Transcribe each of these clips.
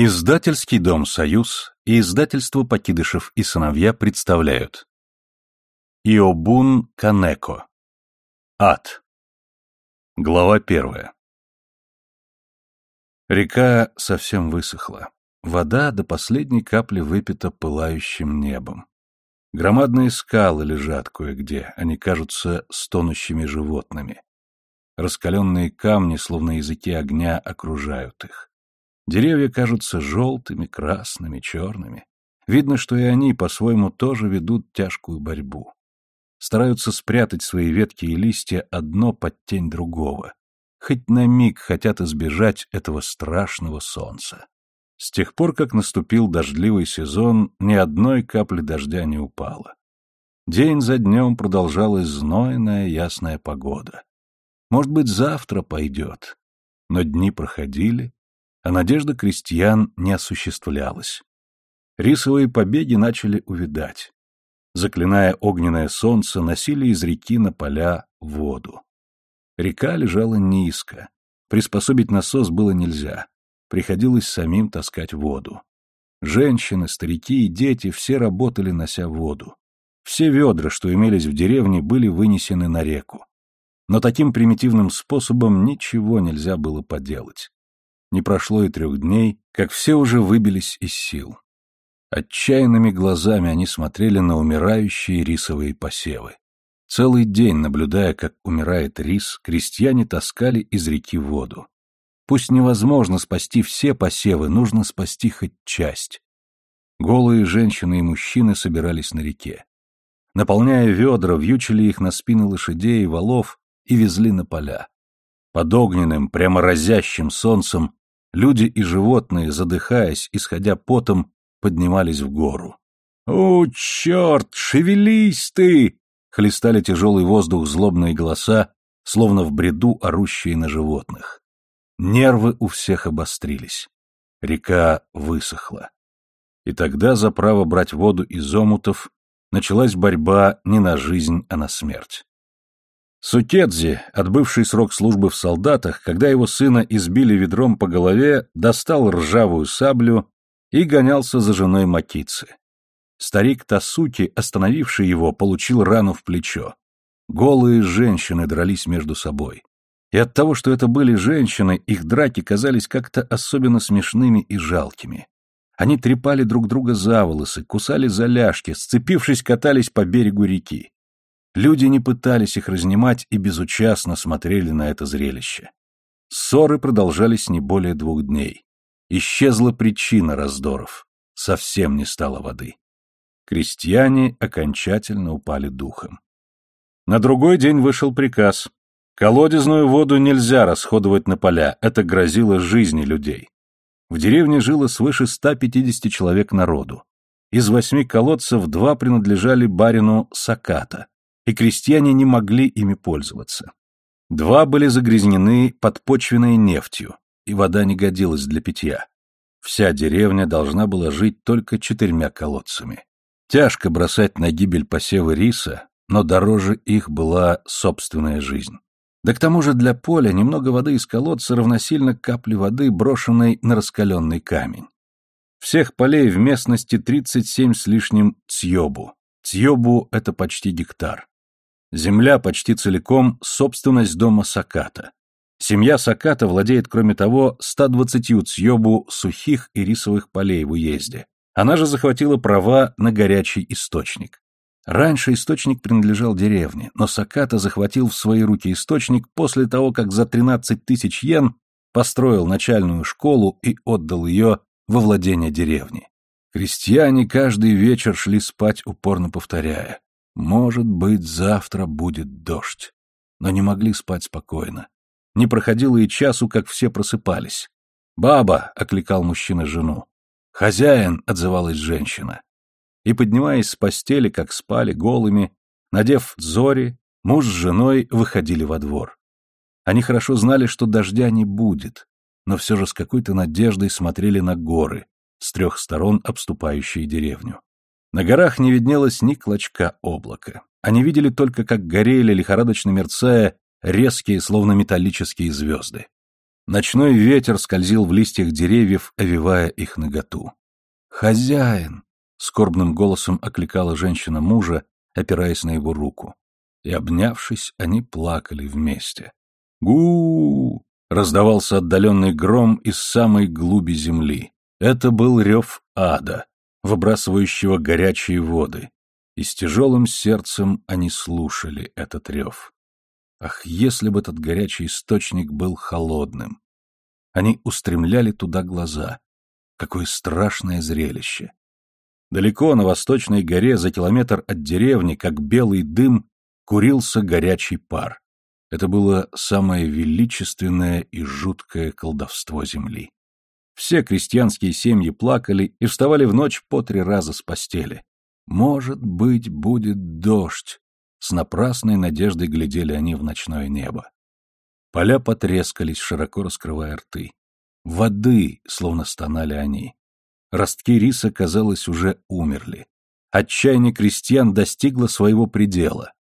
Издательский дом «Союз» и издательство «Покидышев и сыновья» представляют Иобун Канеко Ад Глава первая Река совсем высохла. Вода до последней капли выпита пылающим небом. Громадные скалы лежат кое-где, они кажутся стонущими животными. Раскаленные камни, словно языки огня, окружают их. Деревья кажутся желтыми, красными, черными. Видно, что и они по-своему тоже ведут тяжкую борьбу. Стараются спрятать свои ветки и листья одно под тень другого. Хоть на миг хотят избежать этого страшного солнца. С тех пор, как наступил дождливый сезон, ни одной капли дождя не упало. День за днем продолжалась знойная ясная погода. Может быть, завтра пойдет. Но дни проходили, а надежда крестьян не осуществлялась. Рисовые побеги начали увидать. Заклиная огненное солнце, носили из реки на поля воду. Река лежала низко. Приспособить насос было нельзя. Приходилось самим таскать воду. Женщины, старики и дети все работали, нося воду. Все ведра, что имелись в деревне, были вынесены на реку. Но таким примитивным способом ничего нельзя было поделать. Не прошло и трех дней, как все уже выбились из сил. Отчаянными глазами они смотрели на умирающие рисовые посевы. Целый день, наблюдая, как умирает рис, крестьяне таскали из реки воду. Пусть невозможно спасти все посевы, нужно спасти хоть часть. Голые женщины и мужчины собирались на реке. Наполняя ведра, вьючили их на спины лошадей и валов и везли на поля. Под огненным, прямо разящим солнцем Люди и животные, задыхаясь, исходя потом, поднимались в гору. «О, черт! Шевелись ты!» — хлестали тяжелый воздух злобные голоса, словно в бреду орущие на животных. Нервы у всех обострились. Река высохла. И тогда за право брать воду из омутов началась борьба не на жизнь, а на смерть. Сукедзи, отбывший срок службы в солдатах, когда его сына избили ведром по голове, достал ржавую саблю и гонялся за женой Макицы. Старик Тасуки, остановивший его, получил рану в плечо. Голые женщины дрались между собой. И от того, что это были женщины, их драки казались как-то особенно смешными и жалкими. Они трепали друг друга за волосы, кусали за ляжки, сцепившись, катались по берегу реки. Люди не пытались их разнимать и безучастно смотрели на это зрелище. Ссоры продолжались не более двух дней. Исчезла причина раздоров. Совсем не стало воды. Крестьяне окончательно упали духом. На другой день вышел приказ. Колодезную воду нельзя расходовать на поля, это грозило жизни людей. В деревне жило свыше 150 человек народу. Из восьми колодцев два принадлежали барину Саката, и крестьяне не могли ими пользоваться. Два были загрязнены подпочвенной нефтью, и вода не годилась для питья. Вся деревня должна была жить только четырьмя колодцами. Тяжко бросать на гибель посевы риса, но дороже их была собственная жизнь. Да к тому же для поля немного воды из колодца равносильно капле воды, брошенной на раскаленный камень. Всех полей в местности 37 с лишним цьёбу. Цьёбу — это почти гектар. Земля почти целиком – собственность дома Саката. Семья Саката владеет, кроме того, 120 цьёбу сухих и рисовых полей в уезде. Она же захватила права на горячий источник. Раньше источник принадлежал деревне, но Саката захватил в свои руки источник после того, как за 13 тысяч йен построил начальную школу и отдал ее во владение деревни. Крестьяне каждый вечер шли спать, упорно повторяя может быть, завтра будет дождь. Но не могли спать спокойно. Не проходило и часу, как все просыпались. «Баба!» — окликал мужчина жену. «Хозяин!» — отзывалась женщина. И, поднимаясь с постели, как спали, голыми, надев зори, муж с женой выходили во двор. Они хорошо знали, что дождя не будет, но все же с какой-то надеждой смотрели на горы, с трех сторон обступающие деревню. На горах не виднелось ни клочка облака. Они видели только, как горели, лихорадочно мерцая, резкие, словно металлические звезды. Ночной ветер скользил в листьях деревьев, овивая их наготу. «Хозяин!» — скорбным голосом окликала женщина мужа, опираясь на его руку. И, обнявшись, они плакали вместе. гу раздавался отдаленный гром из самой глуби земли. Это был рев ада, выбрасывающего горячие воды, и с тяжелым сердцем они слушали этот рев. Ах, если бы этот горячий источник был холодным! Они устремляли туда глаза. Какое страшное зрелище! Далеко на восточной горе, за километр от деревни, как белый дым, курился горячий пар. Это было самое величественное и жуткое колдовство земли. Все крестьянские семьи плакали и вставали в ночь по три раза с постели. Может быть, будет дождь. С напрасной надеждой глядели они в ночное небо. Поля потрескались, широко раскрывая рты. Воды, словно стонали они. Ростки риса, казалось, уже умерли. Отчаяние крестьян достигло своего предела.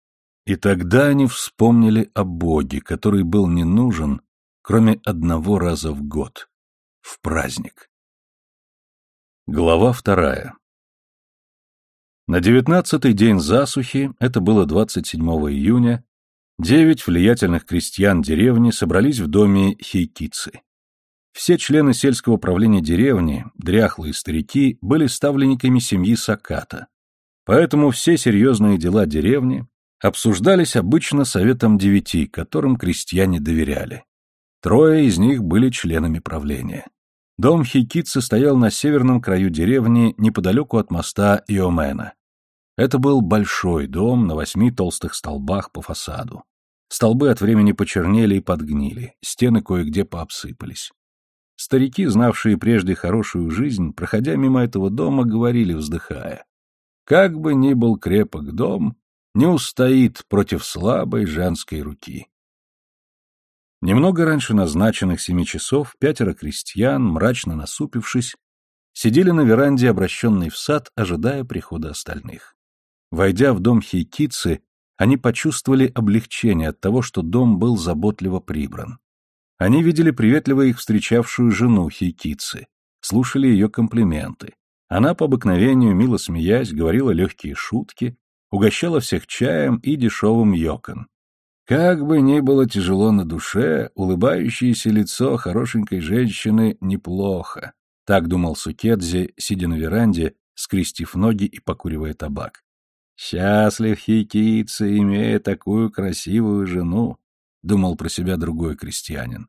И тогда они вспомнили о Боге, который был не нужен, кроме одного раза в год — в праздник. Глава вторая на девятнадцатый день засухи, это было 27 июня, девять влиятельных крестьян деревни собрались в доме Хейкицы. Все члены сельского правления деревни, дряхлые старики, были ставленниками семьи Саката. Поэтому все серьезные дела деревни обсуждались обычно советом девяти, которым крестьяне доверяли. Трое из них были членами правления. Дом Хикицы стоял на северном краю деревни, неподалеку от моста Иомена. Это был большой дом на восьми толстых столбах по фасаду. Столбы от времени почернели и подгнили, стены кое-где пообсыпались. Старики, знавшие прежде хорошую жизнь, проходя мимо этого дома, говорили, вздыхая. Как бы ни был крепок дом, не устоит против слабой женской руки. Немного раньше назначенных семи часов пятеро крестьян, мрачно насупившись, сидели на веранде, обращенной в сад, ожидая прихода остальных. Войдя в дом Хейкицы, они почувствовали облегчение от того, что дом был заботливо прибран. Они видели приветливо их встречавшую жену Хейкицы, слушали ее комплименты. Она по обыкновению, мило смеясь, говорила легкие шутки, угощала всех чаем и дешевым йокон. Как бы ни было тяжело на душе, улыбающееся лицо хорошенькой женщины неплохо. Так думал Сукедзе, сидя на веранде, скрестив ноги и покуривая табак. Счастлив хикица, имея такую красивую жену, думал про себя другой крестьянин.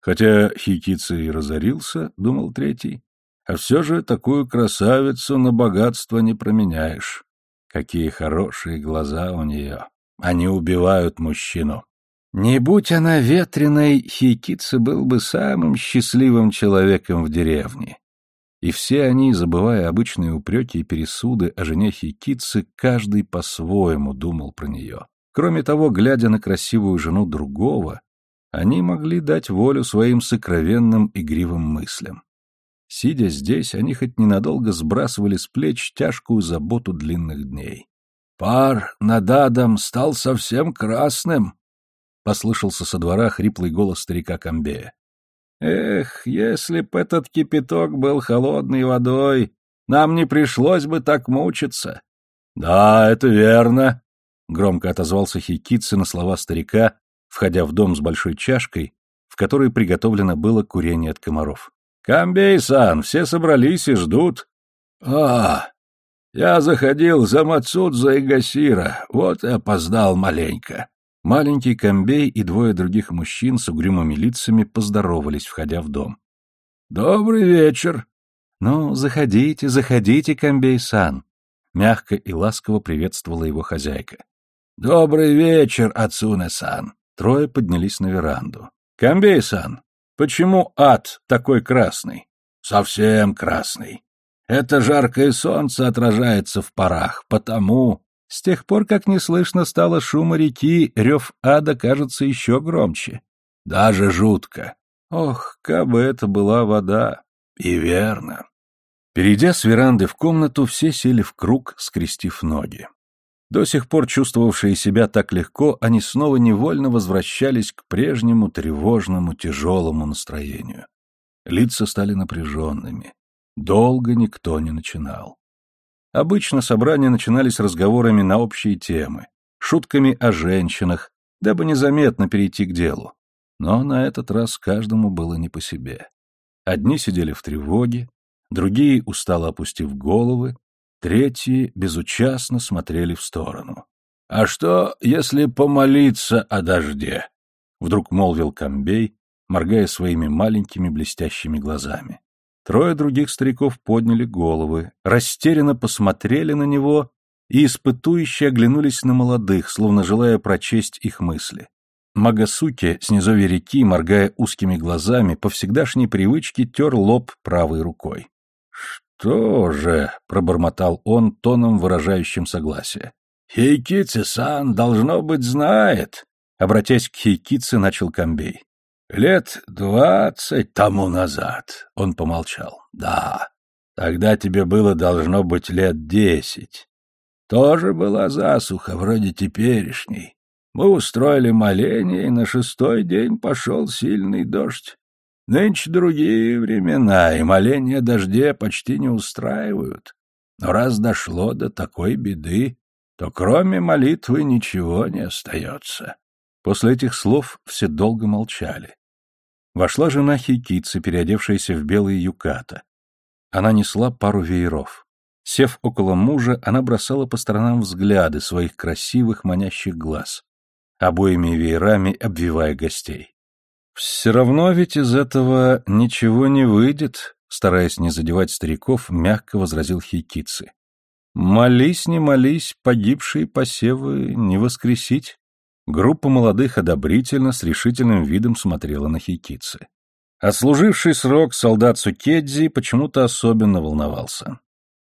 Хотя хикица и разорился, думал третий, а все же такую красавицу на богатство не променяешь. Какие хорошие глаза у нее. Они убивают мужчину. Не будь она ветреной, Хейкица был бы самым счастливым человеком в деревне. И все они, забывая обычные упреки и пересуды о жене Хейкицы, каждый по-своему думал про нее. Кроме того, глядя на красивую жену другого, они могли дать волю своим сокровенным игривым мыслям. Сидя здесь, они хоть ненадолго сбрасывали с плеч тяжкую заботу длинных дней. Пар над адом стал совсем красным, — послышался со двора хриплый голос старика Камбея. Эх, если б этот кипяток был холодной водой, нам не пришлось бы так мучиться. Да, это верно, — громко отозвался Хикицы на слова старика, входя в дом с большой чашкой, в которой приготовлено было курение от комаров. «Камбей-сан, все собрались и ждут». «А, я заходил за Мацудза и Гасира, вот и опоздал маленько. Маленький Камбей и двое других мужчин с угрюмыми лицами поздоровались, входя в дом. «Добрый вечер!» «Ну, заходите, заходите, Камбей-сан!» Мягко и ласково приветствовала его хозяйка. «Добрый вечер, Ацуне-сан!» Трое поднялись на веранду. «Камбей-сан, почему ад такой красный?» «Совсем красный. Это жаркое солнце отражается в парах, потому... С тех пор, как не слышно стало шума реки, рев ада кажется еще громче. Даже жутко. Ох, кабы это была вода. И верно. Перейдя с веранды в комнату, все сели в круг, скрестив ноги. До сих пор чувствовавшие себя так легко, они снова невольно возвращались к прежнему тревожному, тяжелому настроению. Лица стали напряженными. Долго никто не начинал. Обычно собрания начинались разговорами на общие темы, шутками о женщинах, дабы незаметно перейти к делу. Но на этот раз каждому было не по себе. Одни сидели в тревоге, другие, устало опустив головы, третьи безучастно смотрели в сторону. — А что, если помолиться о дожде? — вдруг молвил Камбей, моргая своими маленькими блестящими глазами. Трое других стариков подняли головы, растерянно посмотрели на него и испытующе оглянулись на молодых, словно желая прочесть их мысли. Магасуки с низовья реки, моргая узкими глазами, по всегдашней привычке тер лоб правой рукой. «Что же?» — пробормотал он тоном, выражающим согласие. «Хейкице-сан, должно быть, знает», — обратясь к Хейкице, начал Камбей. «Лет двадцать тому назад», — он помолчал. «Да, тогда тебе было должно быть лет десять. Тоже была засуха, вроде теперешней. Мы устроили моление, и на шестой день пошел сильный дождь. Нынче другие времена, и моления дожде почти не устраивают. Но раз дошло до такой беды, то кроме молитвы ничего не остается. После этих слов все долго молчали. Вошла жена Хикицы, переодевшаяся в белые юката. Она несла пару вееров. Сев около мужа, она бросала по сторонам взгляды своих красивых манящих глаз обоими веерами обвивая гостей. «Все равно ведь из этого ничего не выйдет», — стараясь не задевать стариков, мягко возразил Хейкицы. «Молись, не молись, погибшие посевы не воскресить». Группа молодых одобрительно с решительным видом смотрела на Хейкицы. Отслуживший срок солдат Сукедзи почему-то особенно волновался.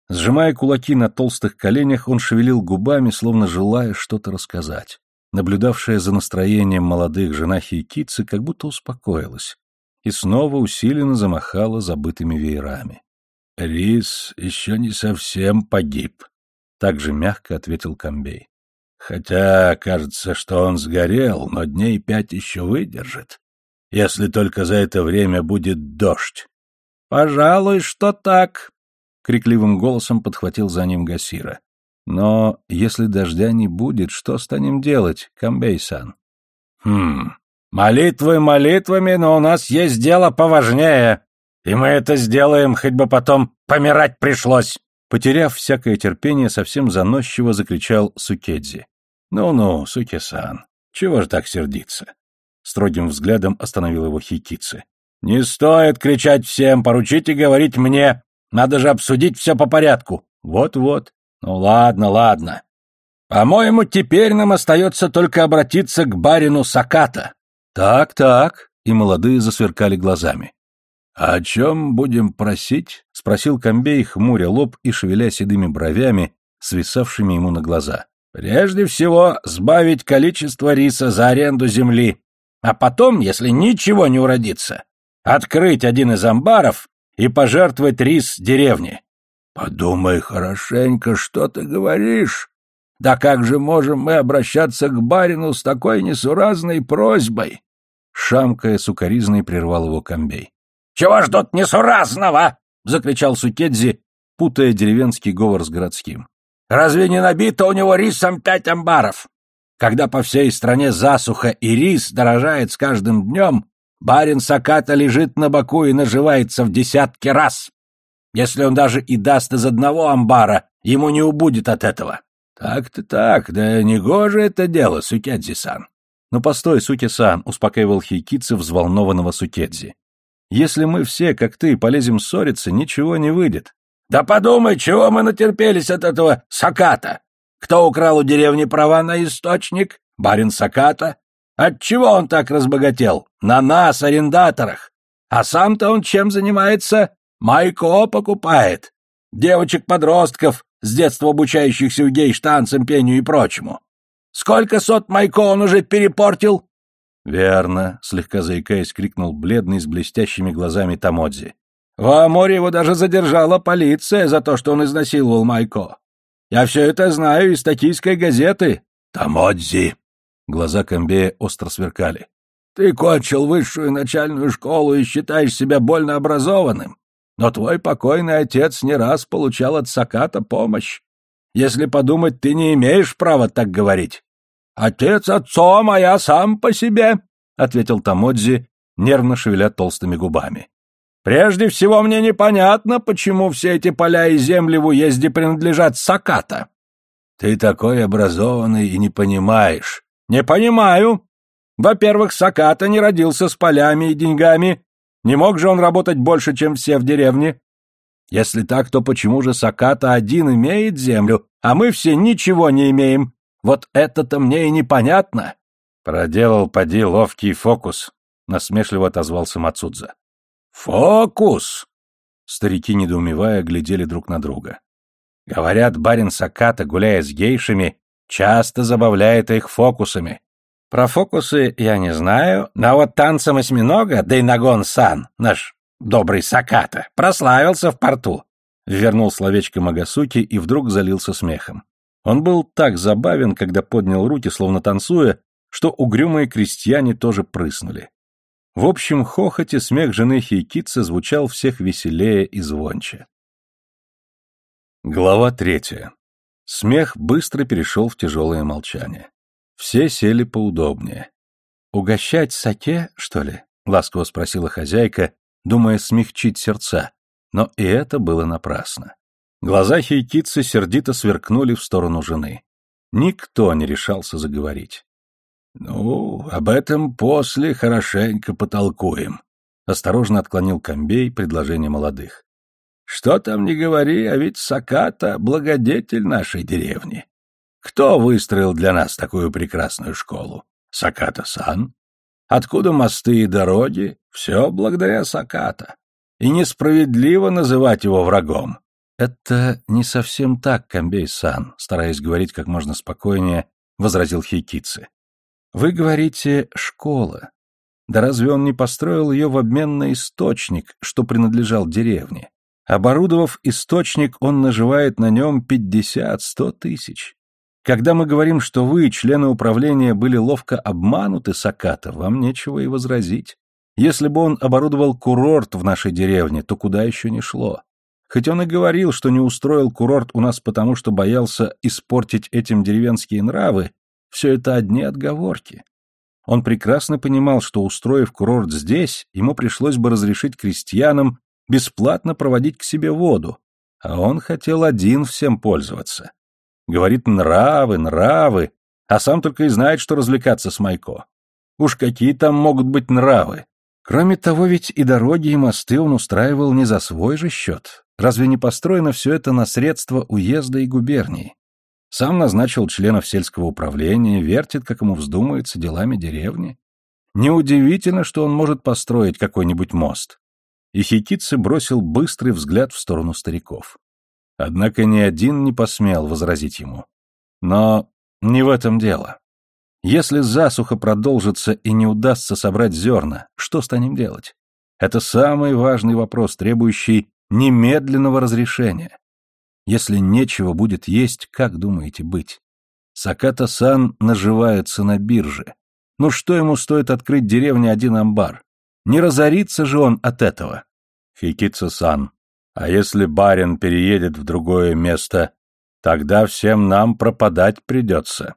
Сжимая кулаки на толстых коленях, он шевелил губами, словно желая что-то рассказать наблюдавшая за настроением молодых жена Хейкицы, как будто успокоилась и снова усиленно замахала забытыми веерами. — Рис еще не совсем погиб, — также мягко ответил Камбей. — Хотя, кажется, что он сгорел, но дней пять еще выдержит, если только за это время будет дождь. — Пожалуй, что так, — крикливым голосом подхватил за ним Гасира. Но если дождя не будет, что станем делать, Камбей-сан? Хм, молитвы молитвами, но у нас есть дело поважнее. И мы это сделаем, хоть бы потом помирать пришлось. Потеряв всякое терпение, совсем заносчиво закричал Сукедзи. «Ну-ну, Суки-сан, чего же так сердиться?» Строгим взглядом остановил его Хикицы. «Не стоит кричать всем, поручите говорить мне. Надо же обсудить все по порядку». «Вот-вот. Ну ладно, ладно. По-моему, теперь нам остается только обратиться к барину Саката. Так, так. И молодые засверкали глазами. «А «О чем будем просить?» — спросил Комбей, хмуря лоб и шевеля седыми бровями, свисавшими ему на глаза. «Прежде всего, сбавить количество риса за аренду земли, а потом, если ничего не уродится, открыть один из амбаров и пожертвовать рис деревне. Подумай хорошенько, что ты говоришь. Да как же можем мы обращаться к барину с такой несуразной просьбой? Шамкая сукоризной прервал его Комбей. Чего ж тут несуразного? закричал Сукедзи, путая деревенский говор с городским. Разве не набито у него рисом пять амбаров? Когда по всей стране засуха и рис дорожает с каждым днем, барин Саката лежит на боку и наживается в десятки раз. Если он даже и даст из одного амбара, ему не убудет от этого. Так-то так, да не гоже это дело, Сукедзи-сан. Ну постой, Суки-сан, успокаивал Хейкицы взволнованного Сукедзи. Если мы все, как ты, полезем ссориться, ничего не выйдет. Да подумай, чего мы натерпелись от этого Саката? Кто украл у деревни права на источник? Барин Саката. Отчего он так разбогател? На нас, арендаторах. А сам-то он чем занимается? Майко покупает. Девочек-подростков, с детства обучающихся у гейш танцам, пению и прочему. Сколько сот Майко он уже перепортил? Верно, слегка заикаясь, крикнул бледный с блестящими глазами Тамодзи. В Аморе его даже задержала полиция за то, что он изнасиловал Майко. Я все это знаю из токийской газеты. Тамодзи. Глаза Камбея остро сверкали. Ты кончил высшую начальную школу и считаешь себя больно образованным. Но твой покойный отец не раз получал от Саката помощь. Если подумать, ты не имеешь права так говорить. Отец отцом, а я сам по себе, — ответил Тамодзи, нервно шевеля толстыми губами. Прежде всего мне непонятно, почему все эти поля и земли в уезде принадлежат Саката. Ты такой образованный и не понимаешь. Не понимаю. Во-первых, Саката не родился с полями и деньгами. Не мог же он работать больше, чем все в деревне. Если так, то почему же Саката один имеет землю, а мы все ничего не имеем? Вот это-то мне и непонятно. Проделал поди ловкий фокус, насмешливо отозвался Мацудза. Фокус! Старики, недоумевая, глядели друг на друга. Говорят, барин Саката, гуляя с гейшами, часто забавляет их фокусами. Про фокусы я не знаю, но вот танцем осьминога Дейнагон-сан, наш добрый Саката, прославился в порту. Вернул словечко Магасуки и вдруг залился смехом. Он был так забавен, когда поднял руки, словно танцуя, что угрюмые крестьяне тоже прыснули. В общем хохоте смех жены Хейкицы звучал всех веселее и звонче. Глава третья. Смех быстро перешел в тяжелое молчание. Все сели поудобнее. «Угощать саке, что ли?» — ласково спросила хозяйка, думая смягчить сердца. Но и это было напрасно. Глаза хейкицы сердито сверкнули в сторону жены. Никто не решался заговорить. — Ну, об этом после хорошенько потолкуем, — осторожно отклонил Комбей предложение молодых. — Что там не говори, а ведь Саката — благодетель нашей деревни. Кто выстроил для нас такую прекрасную школу? Саката-сан. Откуда мосты и дороги? Все благодаря Саката. И несправедливо называть его врагом. «Это не совсем так, Камбей-сан», стараясь говорить как можно спокойнее, возразил Хейкицы. «Вы говорите «школа». Да разве он не построил ее в обмен на источник, что принадлежал деревне? Оборудовав источник, он наживает на нем пятьдесят-сто тысяч. Когда мы говорим, что вы, члены управления, были ловко обмануты, Саката, вам нечего и возразить. Если бы он оборудовал курорт в нашей деревне, то куда еще не шло. Хоть он и говорил, что не устроил курорт у нас потому, что боялся испортить этим деревенские нравы, все это одни отговорки. Он прекрасно понимал, что, устроив курорт здесь, ему пришлось бы разрешить крестьянам бесплатно проводить к себе воду, а он хотел один всем пользоваться. Говорит «нравы, нравы», а сам только и знает, что развлекаться с Майко. Уж какие там могут быть нравы. Кроме того, ведь и дороги, и мосты он устраивал не за свой же счет, Разве не построено все это на средства уезда и губернии? Сам назначил членов сельского управления, вертит, как ему вздумается, делами деревни. Неудивительно, что он может построить какой-нибудь мост. И Хикицы бросил быстрый взгляд в сторону стариков. Однако ни один не посмел возразить ему. Но не в этом дело. Если засуха продолжится и не удастся собрать зерна, что станем делать? Это самый важный вопрос, требующий немедленного разрешения. Если нечего будет есть, как думаете быть? Саката-сан наживается на бирже. Ну что ему стоит открыть деревне один амбар? Не разорится же он от этого. Хикица-сан, а если барин переедет в другое место, тогда всем нам пропадать придется.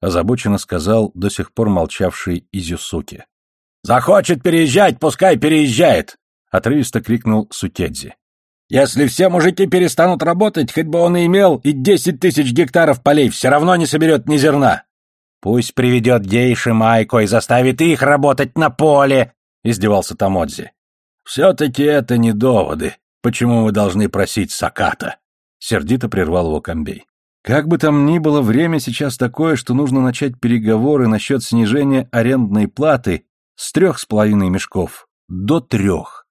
Озабоченно сказал до сих пор молчавший Изюсуки. «Захочет переезжать, пускай переезжает!» — отрывисто крикнул Сукедзи. Если все мужики перестанут работать, хоть бы он и имел и десять тысяч гектаров полей, все равно не соберет ни зерна. Пусть приведет гейши Майко и заставит их работать на поле, — издевался Тамодзи. Все-таки это не доводы. Почему мы должны просить Саката? Сердито прервал его Комбей. Как бы там ни было, время сейчас такое, что нужно начать переговоры насчет снижения арендной платы с трех с половиной мешков до трех.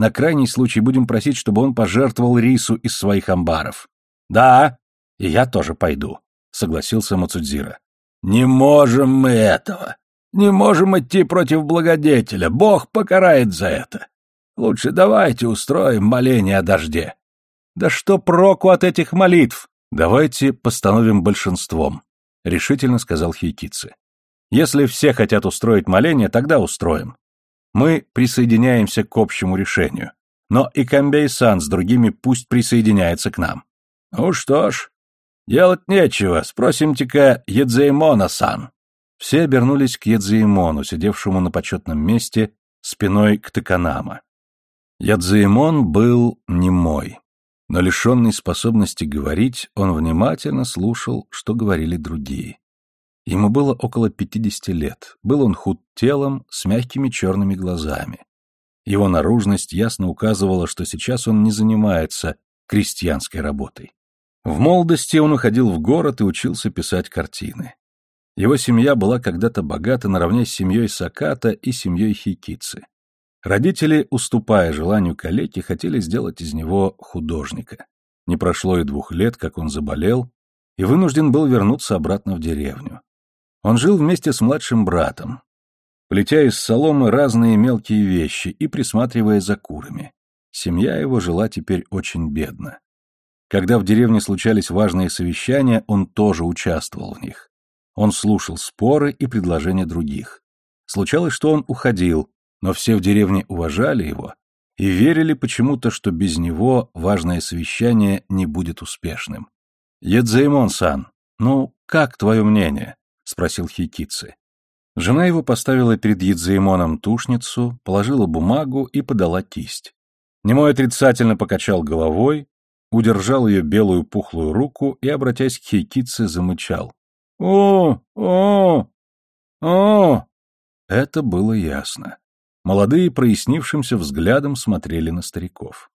На крайний случай будем просить, чтобы он пожертвовал рису из своих амбаров. Да, и я тоже пойду, согласился Мацудзира. Не можем мы этого. Не можем идти против благодетеля. Бог покарает за это. Лучше давайте устроим моление о дожде. Да что проку от этих молитв? Давайте постановим большинством, решительно сказал Хейкицы. Если все хотят устроить моление, тогда устроим. Мы присоединяемся к общему решению. Но и Камбей-сан с другими пусть присоединяется к нам. Ну что ж, делать нечего, спросимте-ка Едзеймона-сан. Все обернулись к Едзеймону, сидевшему на почетном месте, спиной к Таканама. Ядзеймон был немой, но лишенный способности говорить, он внимательно слушал, что говорили другие. Ему было около пятидесяти лет, был он худ телом, с мягкими черными глазами. Его наружность ясно указывала, что сейчас он не занимается крестьянской работой. В молодости он уходил в город и учился писать картины. Его семья была когда-то богата наравне с семьей Саката и семьей Хикицы. Родители, уступая желанию калеки, хотели сделать из него художника. Не прошло и двух лет, как он заболел, и вынужден был вернуться обратно в деревню. Он жил вместе с младшим братом, плетя из соломы разные мелкие вещи и присматривая за курами. Семья его жила теперь очень бедно. Когда в деревне случались важные совещания, он тоже участвовал в них. Он слушал споры и предложения других. Случалось, что он уходил, но все в деревне уважали его и верили почему-то, что без него важное совещание не будет успешным. «Едзеймон-сан, ну, как твое мнение?» — спросил Хикицы. Жена его поставила перед Едзеймоном тушницу, положила бумагу и подала кисть. Немой отрицательно покачал головой, удержал ее белую пухлую руку и, обратясь к Хейкице, замычал. «О! О! О!» Это было ясно. Молодые прояснившимся взглядом смотрели на стариков.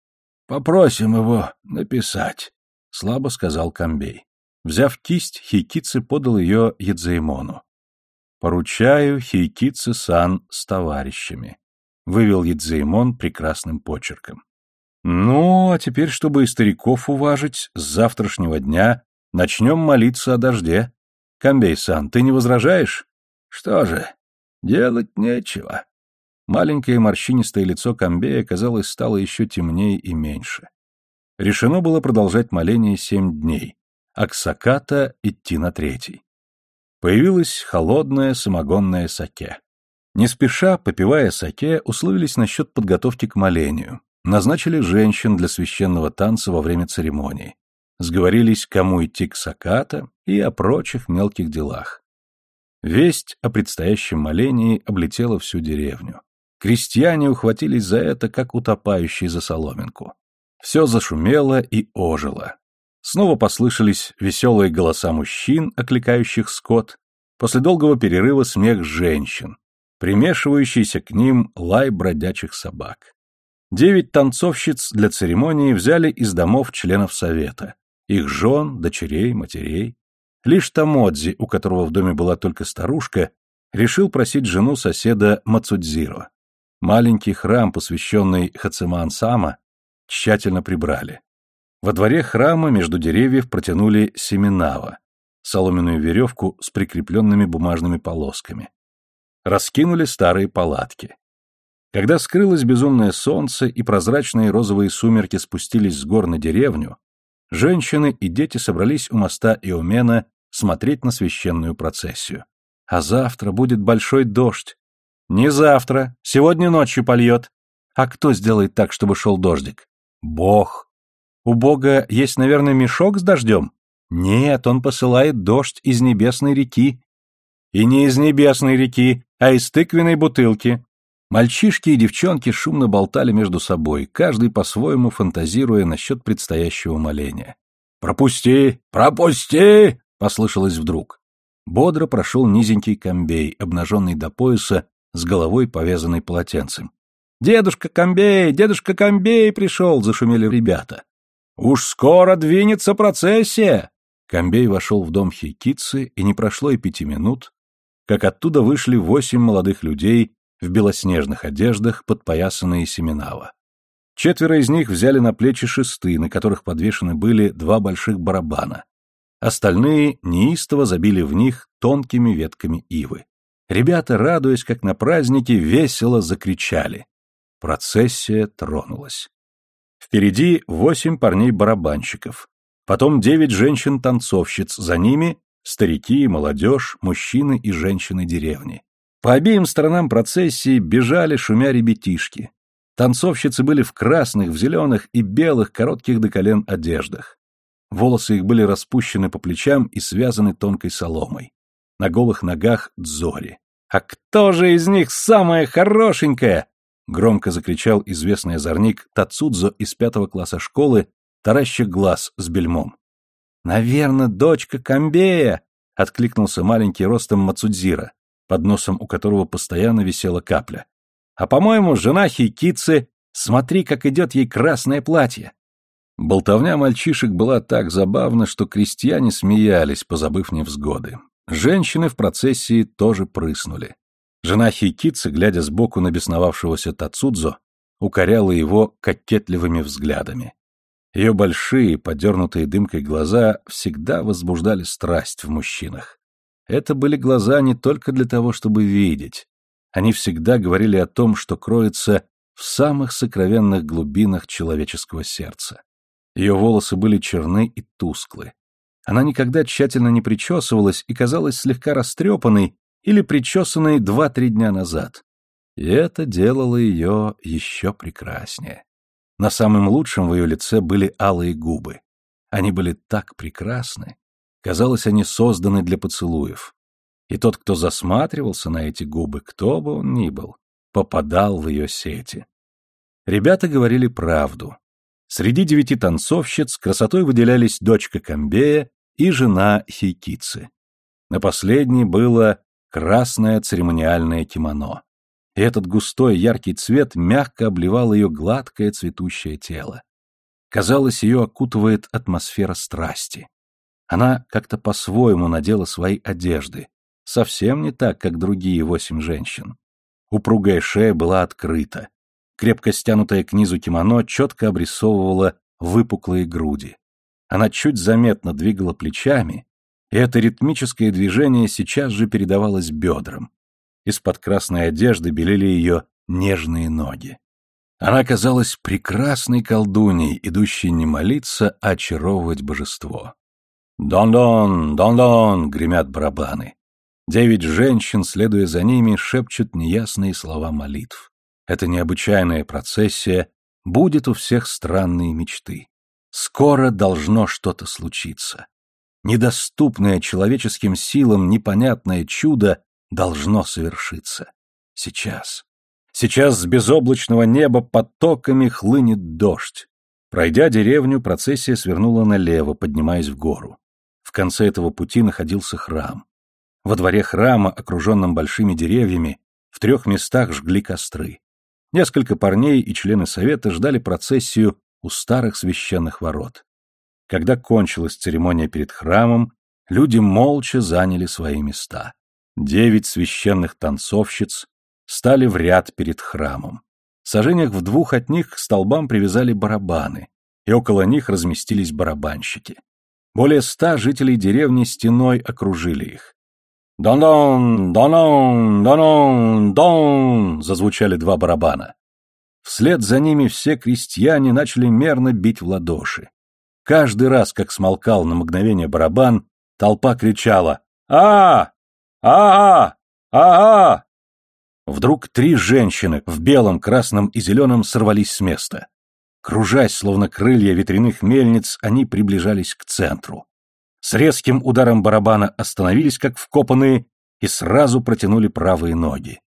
«Попросим его написать», — слабо сказал Камбей. Взяв кисть, Хейкицы подал ее Едзаимону. «Поручаю Хейкицы-сан с товарищами», — вывел Едзаимон прекрасным почерком. «Ну, а теперь, чтобы и стариков уважить, с завтрашнего дня начнем молиться о дожде. Камбей-сан, ты не возражаешь?» «Что же, делать нечего», Маленькое морщинистое лицо Камбея, казалось, стало еще темнее и меньше. Решено было продолжать моление семь дней, а к Саката идти на третий. Появилось холодное самогонное саке. Не спеша, попивая саке, условились насчет подготовки к молению, назначили женщин для священного танца во время церемонии, сговорились, кому идти к Саката и о прочих мелких делах. Весть о предстоящем молении облетела всю деревню. Крестьяне ухватились за это, как утопающие за соломинку. Все зашумело и ожило. Снова послышались веселые голоса мужчин, окликающих скот, после долгого перерыва смех женщин, примешивающийся к ним лай бродячих собак. Девять танцовщиц для церемонии взяли из домов членов совета, их жен, дочерей, матерей. Лишь Тамодзи, у которого в доме была только старушка, решил просить жену соседа Мацудзиро. Маленький храм, посвященный Хациман-сама, тщательно прибрали. Во дворе храма между деревьев протянули семенава, соломенную веревку с прикрепленными бумажными полосками. Раскинули старые палатки. Когда скрылось безумное солнце и прозрачные розовые сумерки спустились с гор на деревню, женщины и дети собрались у моста Иомена смотреть на священную процессию. А завтра будет большой дождь, не завтра, сегодня ночью польет. А кто сделает так, чтобы шел дождик? Бог. У Бога есть, наверное, мешок с дождем? Нет, он посылает дождь из небесной реки. И не из небесной реки, а из тыквенной бутылки. Мальчишки и девчонки шумно болтали между собой, каждый по-своему фантазируя насчет предстоящего моления. «Пропусти! Пропусти!» — послышалось вдруг. Бодро прошел низенький комбей, обнаженный до пояса с головой повязанной полотенцем. «Дедушка Комбей! Дедушка Комбей пришел!» — зашумели ребята. «Уж скоро двинется процессия!» Комбей вошел в дом Хейкицы, и не прошло и пяти минут, как оттуда вышли восемь молодых людей в белоснежных одеждах, подпоясанные семенава. Четверо из них взяли на плечи шесты, на которых подвешены были два больших барабана. Остальные неистово забили в них тонкими ветками ивы. Ребята, радуясь, как на празднике, весело закричали. Процессия тронулась. Впереди восемь парней-барабанщиков. Потом девять женщин-танцовщиц, за ними старики, молодежь, мужчины и женщины деревни. По обеим сторонам процессии бежали, шумя ребятишки. Танцовщицы были в красных, в зеленых и белых коротких до колен одеждах. Волосы их были распущены по плечам и связаны тонкой соломой. На голых ногах дзори. «А кто же из них самая хорошенькая?» — громко закричал известный озорник Тацудзо из пятого класса школы, таращик глаз с бельмом. «Наверное, дочка Камбея!» — откликнулся маленький ростом Мацудзира, под носом у которого постоянно висела капля. «А, по-моему, жена Хейкицы, смотри, как идет ей красное платье!» Болтовня мальчишек была так забавна, что крестьяне смеялись, позабыв невзгоды. Женщины в процессии тоже прыснули. Жена Хейкицы, глядя сбоку на бесновавшегося Тацудзо, укоряла его кокетливыми взглядами. Ее большие, подернутые дымкой глаза всегда возбуждали страсть в мужчинах. Это были глаза не только для того, чтобы видеть. Они всегда говорили о том, что кроется в самых сокровенных глубинах человеческого сердца. Ее волосы были черны и тусклы. Она никогда тщательно не причесывалась и казалась слегка растрепанной или причесанной два-три дня назад. И это делало ее еще прекраснее. На самом лучшем в ее лице были алые губы. Они были так прекрасны. Казалось, они созданы для поцелуев. И тот, кто засматривался на эти губы, кто бы он ни был, попадал в ее сети. Ребята говорили правду. Среди девяти танцовщиц красотой выделялись дочка Камбея и жена Хейкицы. На последней было красное церемониальное кимоно. И этот густой яркий цвет мягко обливал ее гладкое цветущее тело. Казалось, ее окутывает атмосфера страсти. Она как-то по-своему надела свои одежды, совсем не так, как другие восемь женщин. Упругая шея была открыта, Крепко стянутое к низу кимоно четко обрисовывало выпуклые груди. Она чуть заметно двигала плечами, это ритмическое движение сейчас же передавалось бедрам. Из-под красной одежды белели ее нежные ноги. Она казалась прекрасной колдуней, идущей не молиться, а очаровывать божество. «Дон-дон! Дон-дон!» — гремят барабаны. Девять женщин, следуя за ними, шепчут неясные слова молитв эта необычайная процессия, будет у всех странные мечты. Скоро должно что-то случиться. Недоступное человеческим силам непонятное чудо должно совершиться. Сейчас. Сейчас с безоблачного неба потоками хлынет дождь. Пройдя деревню, процессия свернула налево, поднимаясь в гору. В конце этого пути находился храм. Во дворе храма, окруженном большими деревьями, в трех местах жгли костры. Несколько парней и члены совета ждали процессию у старых священных ворот. Когда кончилась церемония перед храмом, люди молча заняли свои места. Девять священных танцовщиц стали в ряд перед храмом. Сажениях в двух от них к столбам привязали барабаны, и около них разместились барабанщики. Более ста жителей деревни стеной окружили их. «Дон-дон! Дон-дон! Дон-дон! Дон!» зазвучали два барабана. Вслед за ними все крестьяне начали мерно бить в ладоши. Каждый раз, как смолкал на мгновение барабан, толпа кричала «А! А! А! Вдруг три женщины в белом, красном и зеленом сорвались с места. Кружась, словно крылья ветряных мельниц, они приближались к центру с резким ударом барабана остановились, как вкопанные, и сразу протянули правые ноги.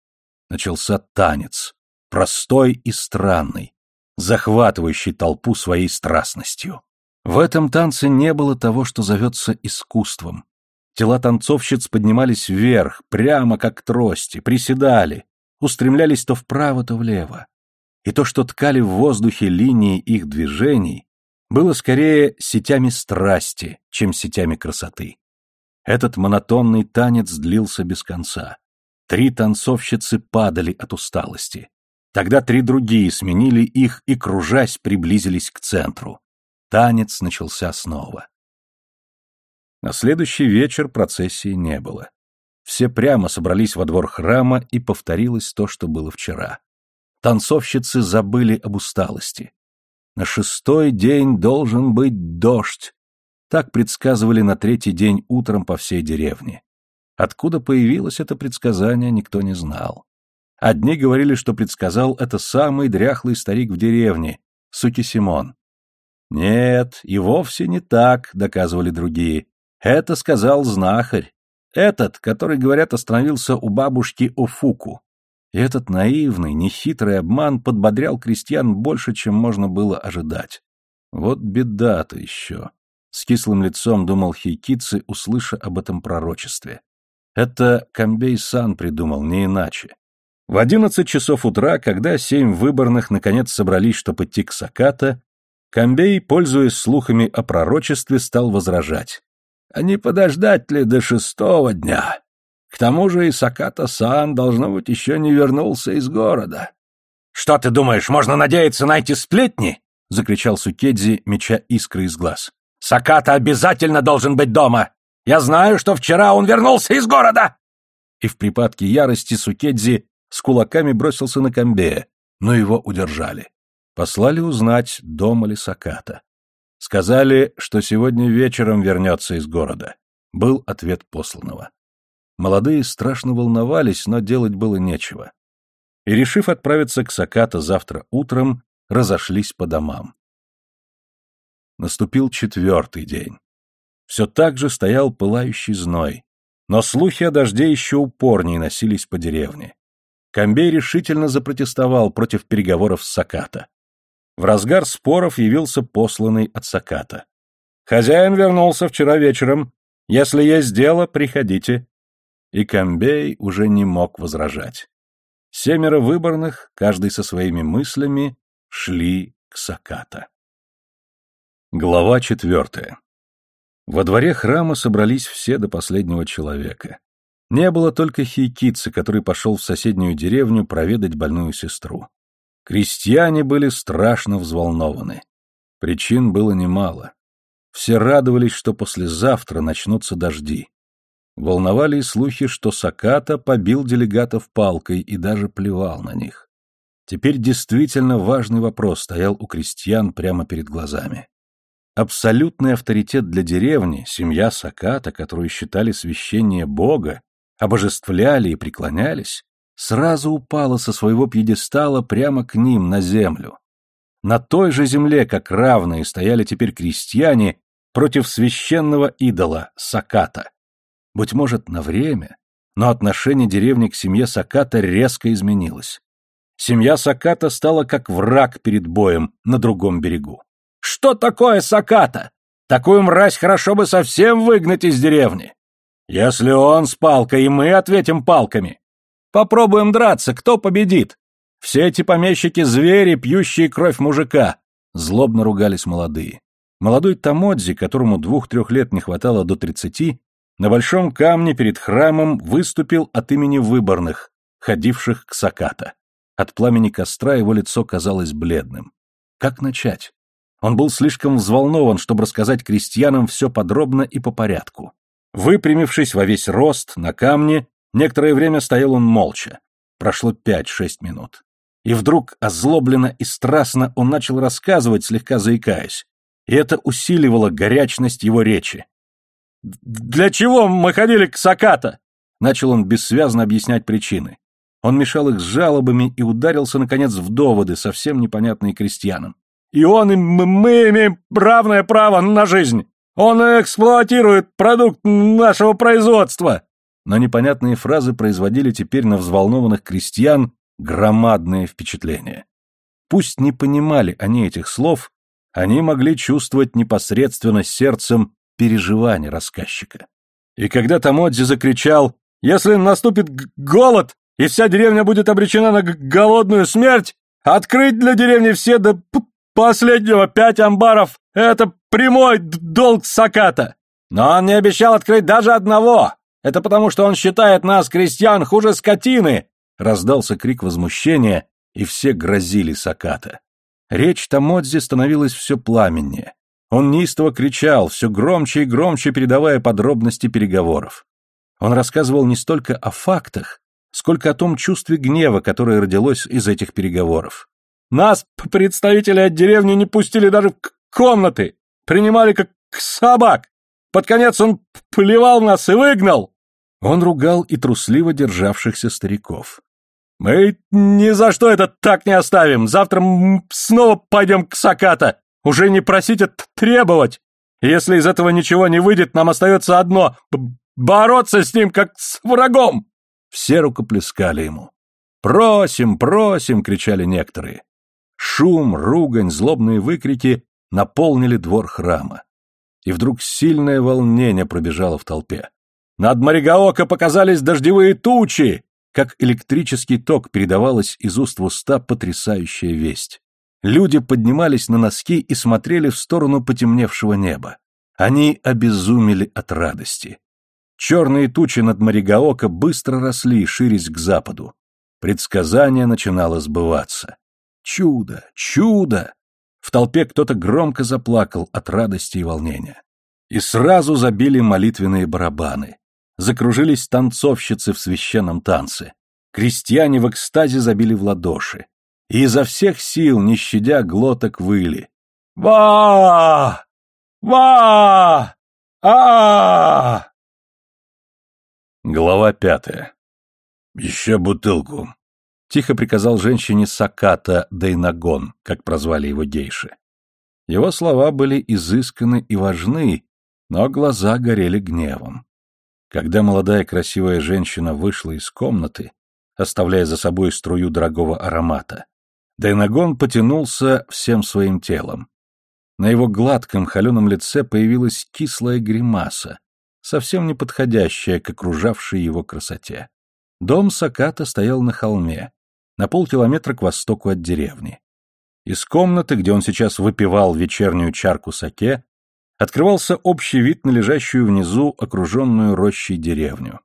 Начался танец, простой и странный, захватывающий толпу своей страстностью. В этом танце не было того, что зовется искусством. Тела танцовщиц поднимались вверх, прямо как трости, приседали, устремлялись то вправо, то влево. И то, что ткали в воздухе линии их движений, было скорее сетями страсти, чем сетями красоты. Этот монотонный танец длился без конца. Три танцовщицы падали от усталости. Тогда три другие сменили их и, кружась, приблизились к центру. Танец начался снова. На следующий вечер процессии не было. Все прямо собрались во двор храма, и повторилось то, что было вчера. Танцовщицы забыли об усталости. На шестой день должен быть дождь. Так предсказывали на третий день утром по всей деревне. Откуда появилось это предсказание, никто не знал. Одни говорили, что предсказал это самый дряхлый старик в деревне, Суки Симон. Нет, и вовсе не так, доказывали другие. Это сказал знахарь. Этот, который, говорят, остановился у бабушки Офуку. Этот наивный, нехитрый обман подбодрял крестьян больше, чем можно было ожидать. Вот беда-то еще. С кислым лицом думал Хейкицы, услыша об этом пророчестве. Это Камбей-сан придумал, не иначе. В одиннадцать часов утра, когда семь выборных наконец собрались, чтобы идти к Саката, Камбей, пользуясь слухами о пророчестве, стал возражать. «А не подождать ли до шестого дня? К тому же и Саката-сан, должно быть, еще не вернулся из города». «Что ты думаешь, можно надеяться на эти сплетни?» — закричал Сукедзи, меча искры из глаз. «Саката обязательно должен быть дома! Я знаю, что вчера он вернулся из города!» И в припадке ярости Сукедзи с кулаками бросился на Камбея, но его удержали. Послали узнать, дома ли Саката. Сказали, что сегодня вечером вернется из города. Был ответ посланного. Молодые страшно волновались, но делать было нечего. И, решив отправиться к Саката завтра утром, разошлись по домам. Наступил четвертый день. Все так же стоял пылающий зной, но слухи о дожде еще упорнее носились по деревне. Камбей решительно запротестовал против переговоров с Саката. В разгар споров явился посланный от Саката. «Хозяин вернулся вчера вечером. Если есть дело, приходите». И Камбей уже не мог возражать. Семеро выборных, каждый со своими мыслями, шли к Саката. Глава четвертая. Во дворе храма собрались все до последнего человека. Не было только хейкицы, который пошел в соседнюю деревню проведать больную сестру. Крестьяне были страшно взволнованы. Причин было немало. Все радовались, что послезавтра начнутся дожди. Волновали и слухи, что Саката побил делегатов палкой и даже плевал на них. Теперь действительно важный вопрос стоял у крестьян прямо перед глазами. Абсолютный авторитет для деревни, семья Саката, которую считали священнее Бога, обожествляли и преклонялись, сразу упала со своего пьедестала прямо к ним на землю. На той же земле, как равные, стояли теперь крестьяне против священного идола Саката. Быть может, на время, но отношение деревни к семье Саката резко изменилось. Семья Саката стала как враг перед боем на другом берегу. Что такое Саката? Такую мразь хорошо бы совсем выгнать из деревни. Если он с палкой, и мы ответим палками. Попробуем драться, кто победит? Все эти помещики — звери, пьющие кровь мужика. Злобно ругались молодые. Молодой Тамодзи, которому двух-трех лет не хватало до тридцати, на большом камне перед храмом выступил от имени выборных, ходивших к Саката. От пламени костра его лицо казалось бледным. Как начать? Он был слишком взволнован, чтобы рассказать крестьянам все подробно и по порядку. Выпрямившись во весь рост на камне, некоторое время стоял он молча. Прошло пять-шесть минут. И вдруг, озлобленно и страстно, он начал рассказывать, слегка заикаясь. И это усиливало горячность его речи. «Для чего мы ходили к Саката?» Начал он бессвязно объяснять причины. Он мешал их с жалобами и ударился, наконец, в доводы, совсем непонятные крестьянам. «И он, и мы имеем равное право на жизнь!» Он эксплуатирует продукт нашего производства!» Но непонятные фразы производили теперь на взволнованных крестьян громадное впечатление. Пусть не понимали они этих слов, они могли чувствовать непосредственно сердцем переживания рассказчика. И когда Тамодзи закричал «Если наступит голод, и вся деревня будет обречена на голодную смерть, открыть для деревни все до последнего пять амбаров — это прямой долг Саката. Но он не обещал открыть даже одного. Это потому, что он считает нас, крестьян, хуже скотины!» Раздался крик возмущения, и все грозили Саката. Речь Тамодзи становилась все пламеннее. Он неистово кричал, все громче и громче передавая подробности переговоров. Он рассказывал не столько о фактах, сколько о том чувстве гнева, которое родилось из этих переговоров. Нас, представители от деревни, не пустили даже в комнаты. Принимали как собак! Под конец он плевал нас и выгнал!» Он ругал и трусливо державшихся стариков. «Мы ни за что это так не оставим! Завтра снова пойдем к Саката! Уже не просить, а требовать! Если из этого ничего не выйдет, нам остается одно — бороться с ним, как с врагом!» Все рукоплескали ему. «Просим, просим!» — кричали некоторые. Шум, ругань, злобные выкрики наполнили двор храма. И вдруг сильное волнение пробежало в толпе. Над Маригаока показались дождевые тучи! Как электрический ток передавалась из уст в уста потрясающая весть. Люди поднимались на носки и смотрели в сторону потемневшего неба. Они обезумели от радости. Черные тучи над Маригаока быстро росли, ширясь к западу. Предсказание начинало сбываться. Чудо! Чудо! В толпе кто-то громко заплакал от радости и волнения. И сразу забили молитвенные барабаны. Закружились танцовщицы в священном танце. Крестьяне в экстазе забили в ладоши и изо всех сил, не щадя глоток, выли. «Ва! Ва! а Глава пятая. «Еще бутылку», — тихо приказал женщине Саката Дейнагон, как прозвали его гейши. Его слова были изысканы и важны, но глаза горели гневом. Когда молодая красивая женщина вышла из комнаты, оставляя за собой струю дорогого аромата, Дайнагон потянулся всем своим телом. На его гладком холеном лице появилась кислая гримаса, совсем не подходящая к окружавшей его красоте. Дом Саката стоял на холме, на полкилометра к востоку от деревни. Из комнаты, где он сейчас выпивал вечернюю чарку саке, открывался общий вид на лежащую внизу окруженную рощей деревню.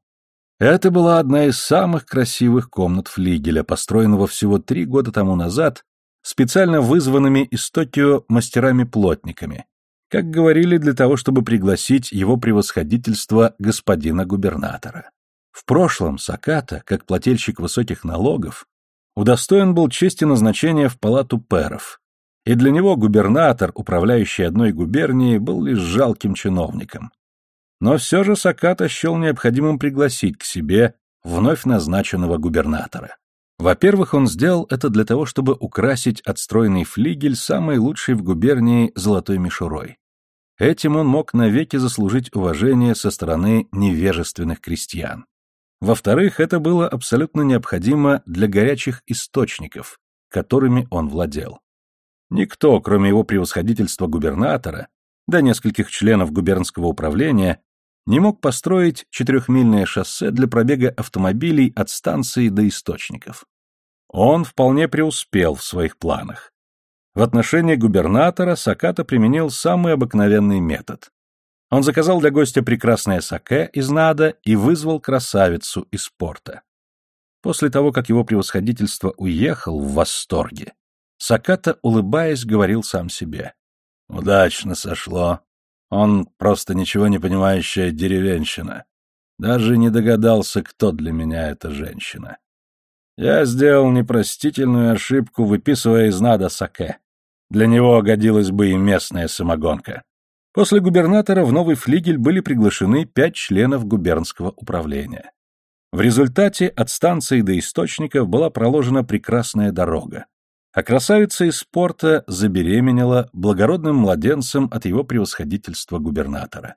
Это была одна из самых красивых комнат флигеля, построенного всего три года тому назад специально вызванными из Токио мастерами-плотниками, как говорили, для того, чтобы пригласить его превосходительство господина губернатора. В прошлом Саката, как плательщик высоких налогов, удостоен был чести назначения в палату пэров, и для него губернатор, управляющий одной губернией, был лишь жалким чиновником. Но все же Саката счел необходимым пригласить к себе вновь назначенного губернатора. Во-первых, он сделал это для того, чтобы украсить отстроенный флигель самой лучшей в губернии золотой мишурой. Этим он мог навеки заслужить уважение со стороны невежественных крестьян. Во-вторых, это было абсолютно необходимо для горячих источников, которыми он владел. Никто, кроме его превосходительства губернатора, да нескольких членов губернского управления, не мог построить четырехмильное шоссе для пробега автомобилей от станции до источников. Он вполне преуспел в своих планах. В отношении губернатора Саката применил самый обыкновенный метод. Он заказал для гостя прекрасное саке из Нада и вызвал красавицу из порта. После того, как его превосходительство уехал в восторге, Саката, улыбаясь, говорил сам себе. «Удачно сошло. Он просто ничего не понимающая деревенщина. Даже не догадался, кто для меня эта женщина. Я сделал непростительную ошибку, выписывая из нада саке. Для него годилась бы и местная самогонка. После губернатора в новый флигель были приглашены пять членов губернского управления. В результате от станции до источников была проложена прекрасная дорога а красавица из спорта забеременела благородным младенцем от его превосходительства губернатора.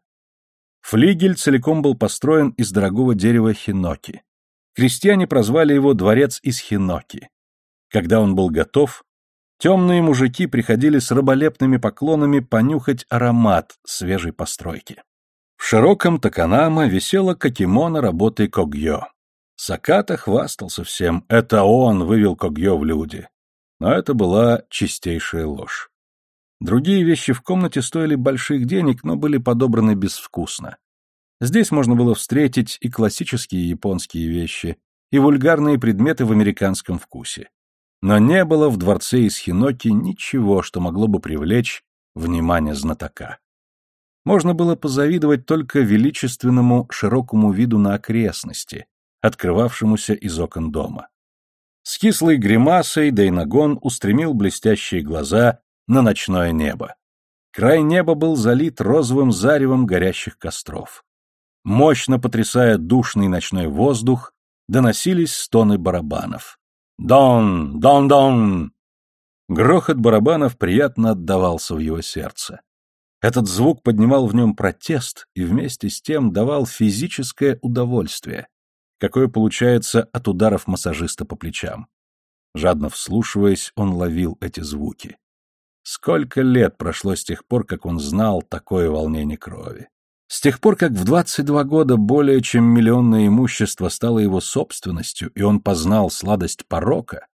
Флигель целиком был построен из дорогого дерева хиноки. Крестьяне прозвали его «дворец из хиноки». Когда он был готов, темные мужики приходили с раболепными поклонами понюхать аромат свежей постройки. В широком Таканама висела кокимона работы Когьё. Саката хвастался всем, это он вывел Когьё в люди. Но это была чистейшая ложь. Другие вещи в комнате стоили больших денег, но были подобраны безвкусно. Здесь можно было встретить и классические японские вещи, и вульгарные предметы в американском вкусе. Но не было в дворце из Хиноки ничего, что могло бы привлечь внимание знатока. Можно было позавидовать только величественному широкому виду на окрестности, открывавшемуся из окон дома. С кислой гримасой Дейнагон устремил блестящие глаза на ночное небо. Край неба был залит розовым заревом горящих костров. Мощно потрясая душный ночной воздух, доносились стоны барабанов. «Дон! Дон-дон!» Грохот барабанов приятно отдавался в его сердце. Этот звук поднимал в нем протест и вместе с тем давал физическое удовольствие, какое получается от ударов массажиста по плечам. Жадно вслушиваясь, он ловил эти звуки. Сколько лет прошло с тех пор, как он знал такое волнение крови. С тех пор, как в 22 года более чем миллионное имущество стало его собственностью, и он познал сладость порока,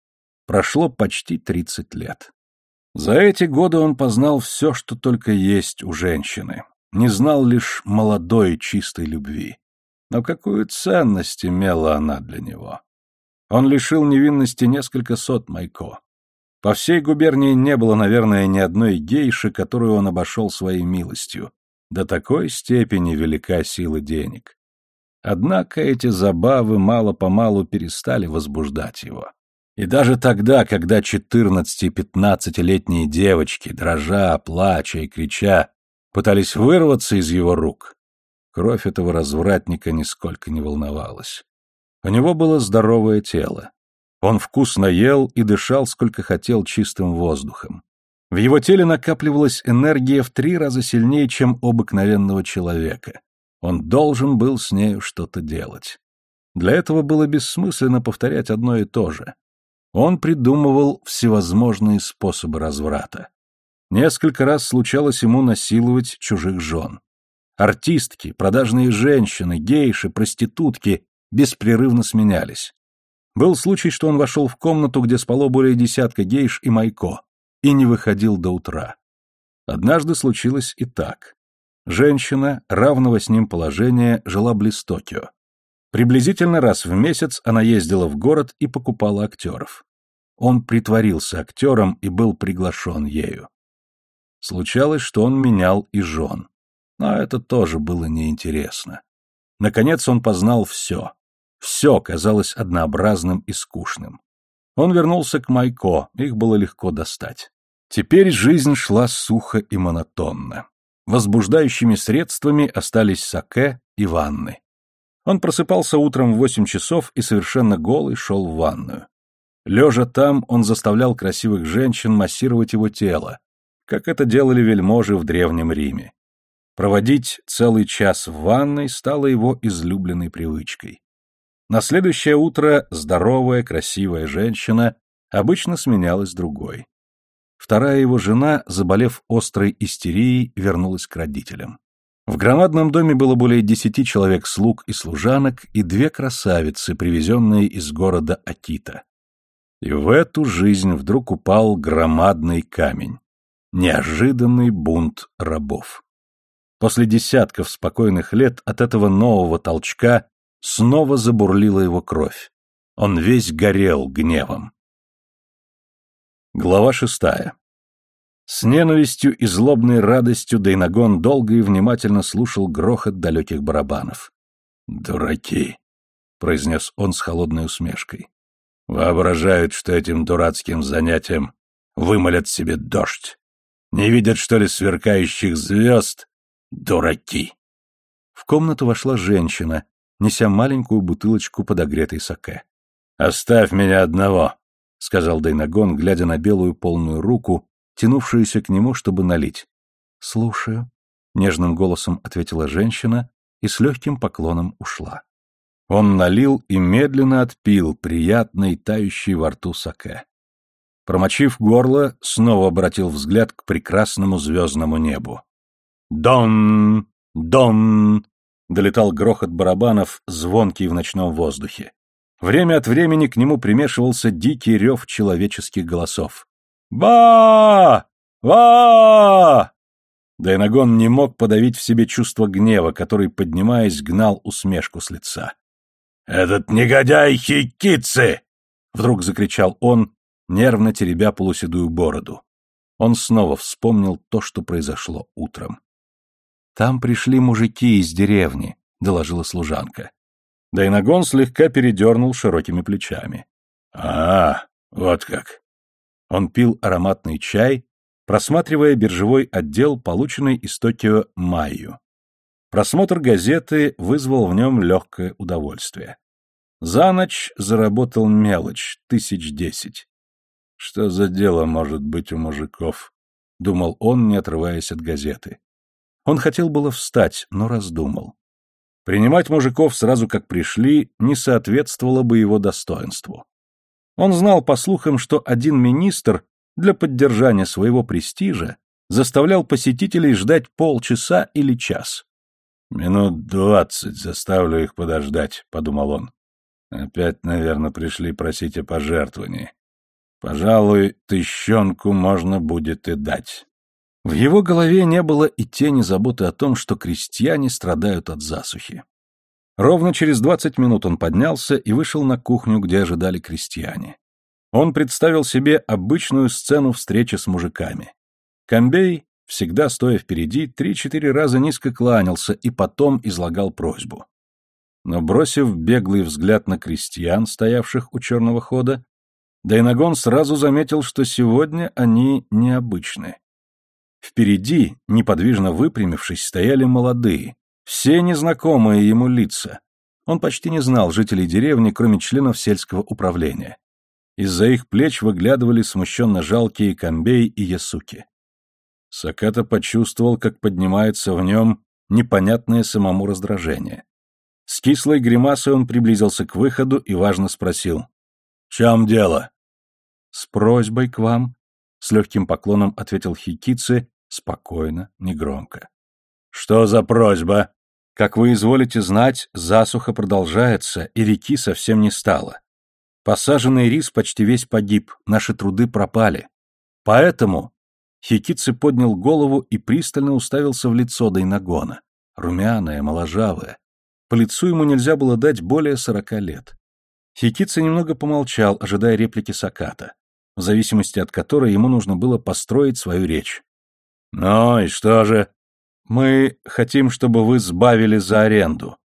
прошло почти 30 лет. За эти годы он познал все, что только есть у женщины, не знал лишь молодой чистой любви. Но какую ценность имела она для него? Он лишил невинности несколько сот майко. По всей губернии не было, наверное, ни одной гейши, которую он обошел своей милостью. До такой степени велика сила денег. Однако эти забавы мало-помалу перестали возбуждать его. И даже тогда, когда 14-15-летние девочки, дрожа, плача и крича, пытались вырваться из его рук, кровь этого развратника нисколько не волновалась. У него было здоровое тело. Он вкусно ел и дышал, сколько хотел, чистым воздухом. В его теле накапливалась энергия в три раза сильнее, чем у обыкновенного человека. Он должен был с нею что-то делать. Для этого было бессмысленно повторять одно и то же. Он придумывал всевозможные способы разврата. Несколько раз случалось ему насиловать чужих жен. Артистки, продажные женщины, гейши, проститутки беспрерывно сменялись. Был случай, что он вошел в комнату, где спало более десятка гейш и майко, и не выходил до утра. Однажды случилось и так. Женщина, равного с ним положения, жила близ Токио. Приблизительно раз в месяц она ездила в город и покупала актеров. Он притворился актером и был приглашен ею. Случалось, что он менял и жен. Но это тоже было неинтересно. Наконец он познал все. Все казалось однообразным и скучным. Он вернулся к Майко, их было легко достать. Теперь жизнь шла сухо и монотонно. Возбуждающими средствами остались саке и ванны. Он просыпался утром в восемь часов и совершенно голый шел в ванную. Лежа там, он заставлял красивых женщин массировать его тело, как это делали вельможи в Древнем Риме. Проводить целый час в ванной стало его излюбленной привычкой. На следующее утро здоровая, красивая женщина обычно сменялась другой. Вторая его жена, заболев острой истерией, вернулась к родителям. В громадном доме было более десяти человек слуг и служанок и две красавицы, привезенные из города Акита. И в эту жизнь вдруг упал громадный камень. Неожиданный бунт рабов. После десятков спокойных лет от этого нового толчка Снова забурлила его кровь. Он весь горел гневом. Глава шестая. С ненавистью и злобной радостью Дейнагон долго и внимательно слушал грохот далеких барабанов. «Дураки!» — произнес он с холодной усмешкой. «Воображают, что этим дурацким занятием вымолят себе дождь. Не видят, что ли, сверкающих звезд? Дураки!» В комнату вошла женщина, неся маленькую бутылочку подогретой саке. «Оставь меня одного», — сказал Дайнагон, глядя на белую полную руку, тянувшуюся к нему, чтобы налить. «Слушаю», — нежным голосом ответила женщина и с легким поклоном ушла. Он налил и медленно отпил приятный, тающий во рту саке. Промочив горло, снова обратил взгляд к прекрасному звездному небу. «Дон! Дон!» долетал грохот барабанов, звонкий в ночном воздухе. Время от времени к нему примешивался дикий рев человеческих голосов. «Ба! Ба!» Дайнагон не мог подавить в себе чувство гнева, который, поднимаясь, гнал усмешку с лица. «Этот негодяй Хикицы!» — вдруг закричал он, нервно теребя полуседую бороду. Он снова вспомнил то, что произошло утром. Там пришли мужики из деревни, доложила служанка. Дайнагон слегка передернул широкими плечами. А, вот как. Он пил ароматный чай, просматривая биржевой отдел, полученный из Токио Майю. Просмотр газеты вызвал в нем легкое удовольствие. За ночь заработал мелочь, тысяч десять. Что за дело может быть у мужиков? Думал он, не отрываясь от газеты. Он хотел было встать, но раздумал. Принимать мужиков сразу как пришли не соответствовало бы его достоинству. Он знал по слухам, что один министр для поддержания своего престижа заставлял посетителей ждать полчаса или час. «Минут двадцать заставлю их подождать», — подумал он. «Опять, наверное, пришли просить о пожертвовании. Пожалуй, тыщенку можно будет и дать». В его голове не было и тени заботы о том, что крестьяне страдают от засухи. Ровно через двадцать минут он поднялся и вышел на кухню, где ожидали крестьяне. Он представил себе обычную сцену встречи с мужиками. Камбей всегда стоя впереди, три-четыре раза низко кланялся и потом излагал просьбу. Но бросив беглый взгляд на крестьян, стоявших у черного хода, Дайнагон сразу заметил, что сегодня они необычны. Впереди, неподвижно выпрямившись, стояли молодые, все незнакомые ему лица. Он почти не знал жителей деревни, кроме членов сельского управления. Из-за их плеч выглядывали смущенно жалкие Камбей и Ясуки. Саката почувствовал, как поднимается в нем непонятное самому раздражение. С кислой гримасой он приблизился к выходу и важно спросил. — чем дело? — С просьбой к вам, — с легким поклоном ответил Хикицы, спокойно, негромко. — Что за просьба? — Как вы изволите знать, засуха продолжается, и реки совсем не стало. Посаженный рис почти весь погиб, наши труды пропали. Поэтому Хикицы поднял голову и пристально уставился в лицо Дайнагона. Румяное, моложавое. По лицу ему нельзя было дать более сорока лет. Хикицы немного помолчал, ожидая реплики Саката, в зависимости от которой ему нужно было построить свою речь. «Ну и что же?» «Мы хотим, чтобы вы сбавили за аренду».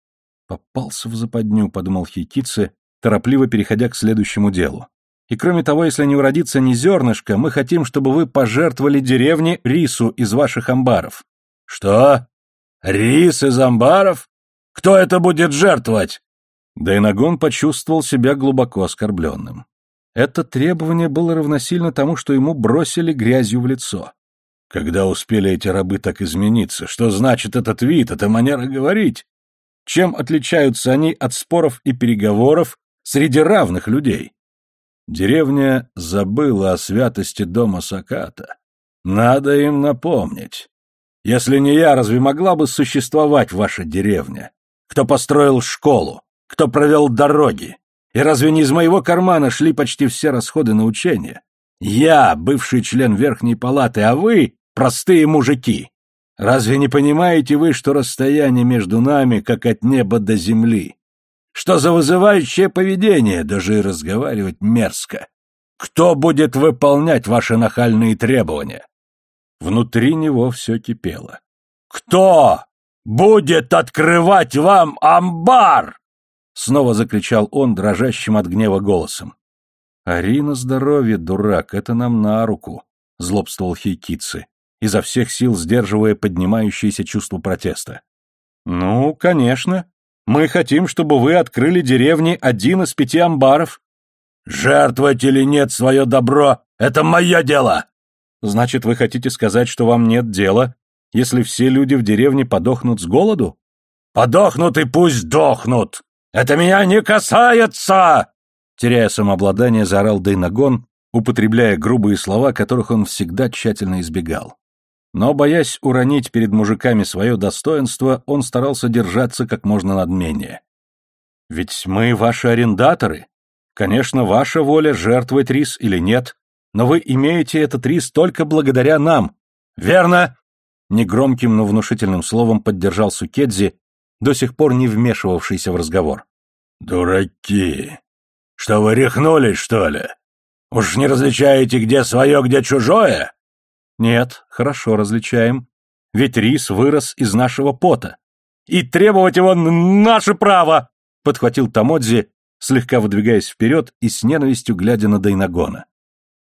«Попался в западню», — подумал Хикицы, торопливо переходя к следующему делу. И кроме того, если не уродится ни зернышко, мы хотим, чтобы вы пожертвовали деревне рису из ваших амбаров. Что? Рис из амбаров? Кто это будет жертвовать? Дайнагон почувствовал себя глубоко оскорбленным. Это требование было равносильно тому, что ему бросили грязью в лицо. Когда успели эти рабы так измениться? Что значит этот вид, эта манера говорить? Чем отличаются они от споров и переговоров среди равных людей? Деревня забыла о святости дома Саката. Надо им напомнить. Если не я, разве могла бы существовать ваша деревня? Кто построил школу? Кто провел дороги? И разве не из моего кармана шли почти все расходы на учение? Я, бывший член Верхней Палаты, а вы — простые мужики. Разве не понимаете вы, что расстояние между нами, как от неба до земли? Что за вызывающее поведение, даже и разговаривать мерзко. Кто будет выполнять ваши нахальные требования? Внутри него все кипело. Кто будет открывать вам амбар? Снова закричал он дрожащим от гнева голосом. «Арина здоровье, дурак, это нам на руку», — злобствовал Хейкицы, изо всех сил сдерживая поднимающееся чувство протеста. «Ну, конечно», мы хотим, чтобы вы открыли деревне один из пяти амбаров. Жертвовать или нет свое добро — это мое дело. Значит, вы хотите сказать, что вам нет дела, если все люди в деревне подохнут с голоду? Подохнут и пусть дохнут. Это меня не касается! Теряя самообладание, заорал Дейнагон, употребляя грубые слова, которых он всегда тщательно избегал. Но, боясь уронить перед мужиками свое достоинство, он старался держаться как можно надменнее. «Ведь мы ваши арендаторы. Конечно, ваша воля жертвовать рис или нет, но вы имеете этот рис только благодаря нам». «Верно!» Негромким, но внушительным словом поддержал Сукедзи, до сих пор не вмешивавшийся в разговор. «Дураки! Что вы рехнулись, что ли? Уж не различаете, где свое, где чужое? Нет, хорошо различаем. Ведь рис вырос из нашего пота. И требовать его наше право, подхватил Тамодзи, слегка выдвигаясь вперед и с ненавистью глядя на Дайнагона.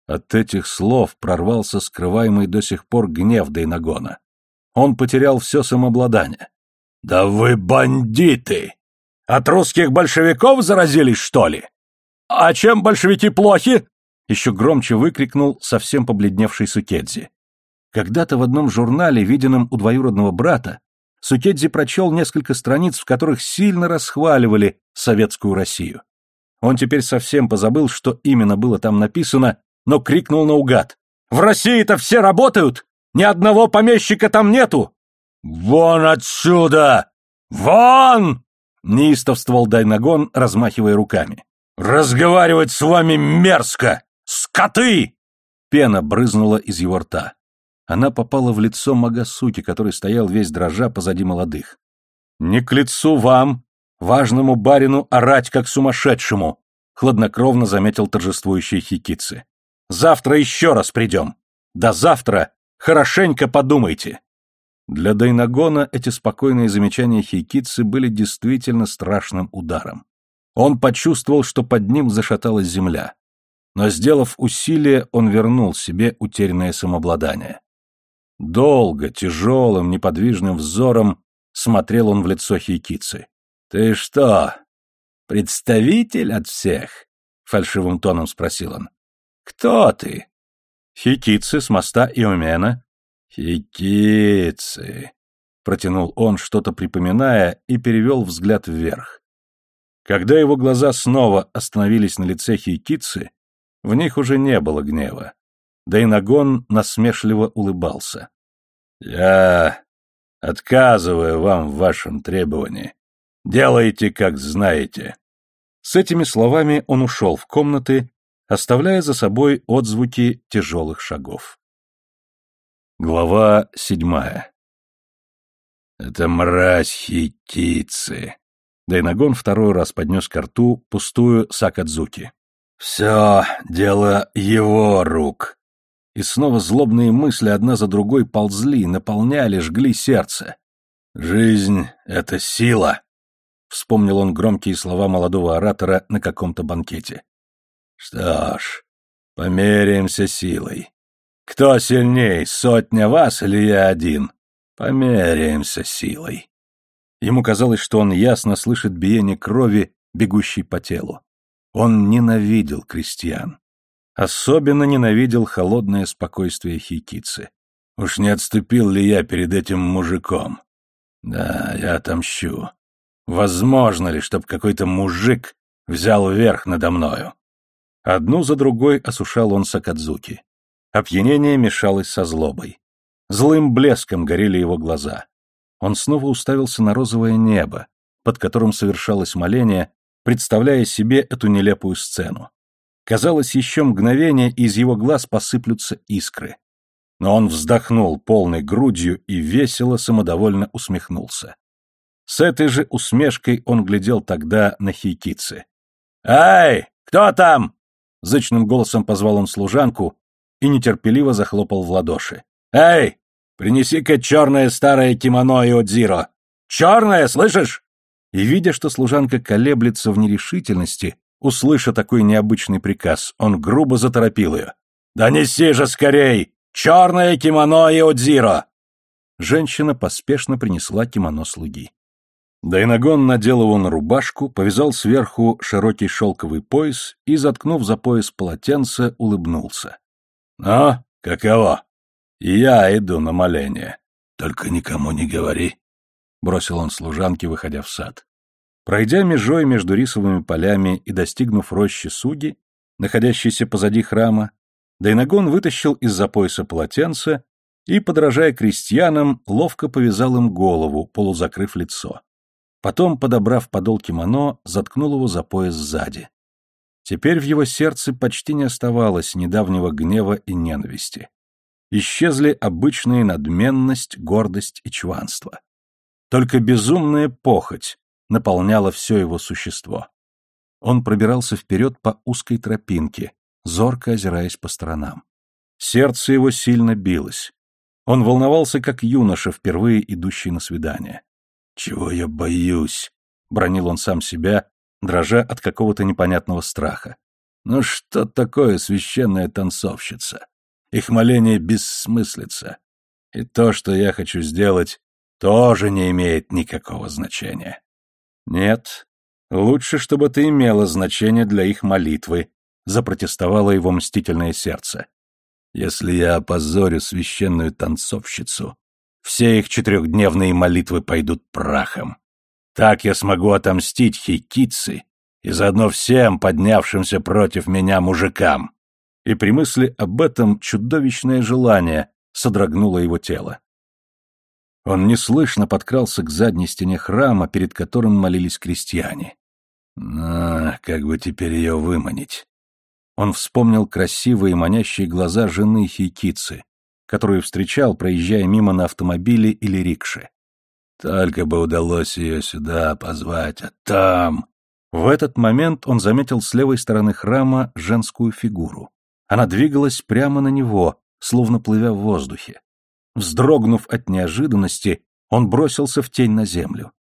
От этих слов прорвался скрываемый до сих пор гнев Дейнагона. Он потерял все самообладание. «Да вы бандиты! От русских большевиков заразились, что ли? А чем большевики плохи?» Еще громче выкрикнул совсем побледневший Сукедзи. Когда-то в одном журнале, виденном у двоюродного брата, Сукедзи прочел несколько страниц, в которых сильно расхваливали советскую Россию. Он теперь совсем позабыл, что именно было там написано, но крикнул наугад. «В России-то все работают! Ни одного помещика там нету!» «Вон отсюда! Вон!» — неистовствовал Дайнагон, размахивая руками. «Разговаривать с вами мерзко! Скоты!» Пена брызнула из его рта. Она попала в лицо Магасуки, который стоял весь дрожа позади молодых. «Не к лицу вам, важному барину, орать как сумасшедшему!» — хладнокровно заметил торжествующий Хикицы. «Завтра еще раз придем. До завтра хорошенько подумайте!» Для Дайнагона эти спокойные замечания Хейкицы были действительно страшным ударом. Он почувствовал, что под ним зашаталась земля. Но, сделав усилие, он вернул себе утерянное самообладание. Долго, тяжелым, неподвижным взором смотрел он в лицо Хейкицы. «Ты что, представитель от всех?» — фальшивым тоном спросил он. «Кто ты?» «Хейкицы с моста Иомена». «Хейкицы», — протянул он, что-то припоминая, и перевел взгляд вверх. Когда его глаза снова остановились на лице Хейкицы, в них уже не было гнева. Да и Нагон насмешливо улыбался. «Я отказываю вам в вашем требовании. Делайте, как знаете». С этими словами он ушел в комнаты, оставляя за собой отзвуки тяжелых шагов. Глава седьмая «Это мразь хитицы!» Дайнагон второй раз поднес к рту пустую Сакадзуки. «Все дело его рук!» И снова злобные мысли одна за другой ползли, наполняли, жгли сердце. «Жизнь — это сила!» Вспомнил он громкие слова молодого оратора на каком-то банкете. «Что ж, померяемся силой. Кто сильней, сотня вас или я один? Померяемся силой». Ему казалось, что он ясно слышит биение крови, бегущей по телу. Он ненавидел крестьян. Особенно ненавидел холодное спокойствие хикицы. Уж не отступил ли я перед этим мужиком? Да, я отомщу. Возможно ли, чтоб какой-то мужик взял верх надо мною? Одну за другой осушал он Сакадзуки. Опьянение мешалось со злобой. Злым блеском горели его глаза. Он снова уставился на розовое небо, под которым совершалось моление, представляя себе эту нелепую сцену. Казалось, еще мгновение, и из его глаз посыплются искры. Но он вздохнул полной грудью и весело, самодовольно усмехнулся. С этой же усмешкой он глядел тогда на хейкицы. «Эй, кто там?» Зычным голосом позвал он служанку и нетерпеливо захлопал в ладоши. «Эй, принеси-ка черное старое кимоно Иодзиро! Черное, слышишь?» И, видя, что служанка колеблется в нерешительности, Услыша такой необычный приказ, он грубо заторопил ее. «Да неси же скорей! Черное кимоно и Одзиро!» Женщина поспешно принесла кимоно слуги. Дайнагон надел его на рубашку, повязал сверху широкий шелковый пояс и, заткнув за пояс полотенце, улыбнулся. «Ну, каково? Я иду на моление. Только никому не говори», — бросил он служанке, выходя в сад. Пройдя межой между рисовыми полями и достигнув рощи Суги, находящейся позади храма, Дайнагон вытащил из-за пояса полотенце и, подражая крестьянам, ловко повязал им голову, полузакрыв лицо. Потом, подобрав подол кимоно, заткнул его за пояс сзади. Теперь в его сердце почти не оставалось недавнего гнева и ненависти. Исчезли обычные надменность, гордость и чванство. Только безумная похоть, наполняло все его существо. Он пробирался вперед по узкой тропинке, зорко озираясь по сторонам. Сердце его сильно билось. Он волновался, как юноша, впервые идущий на свидание. «Чего я боюсь?» — бронил он сам себя, дрожа от какого-то непонятного страха. Ну что такое священная танцовщица? Их моление бессмыслица. И то, что я хочу сделать, тоже не имеет никакого значения. Нет, лучше, чтобы это имело значение для их молитвы, запротестовало его мстительное сердце. Если я опозорю священную танцовщицу, все их четырехдневные молитвы пойдут прахом. Так я смогу отомстить хикицы и заодно всем поднявшимся против меня мужикам. И при мысли об этом чудовищное желание содрогнуло его тело. Он неслышно подкрался к задней стене храма, перед которым молились крестьяне. А, как бы теперь ее выманить? Он вспомнил красивые манящие глаза жены Хикицы, которую встречал, проезжая мимо на автомобиле или рикше. Только бы удалось ее сюда позвать, а там... В этот момент он заметил с левой стороны храма женскую фигуру. Она двигалась прямо на него, словно плывя в воздухе. Вздрогнув от неожиданности, он бросился в тень на землю.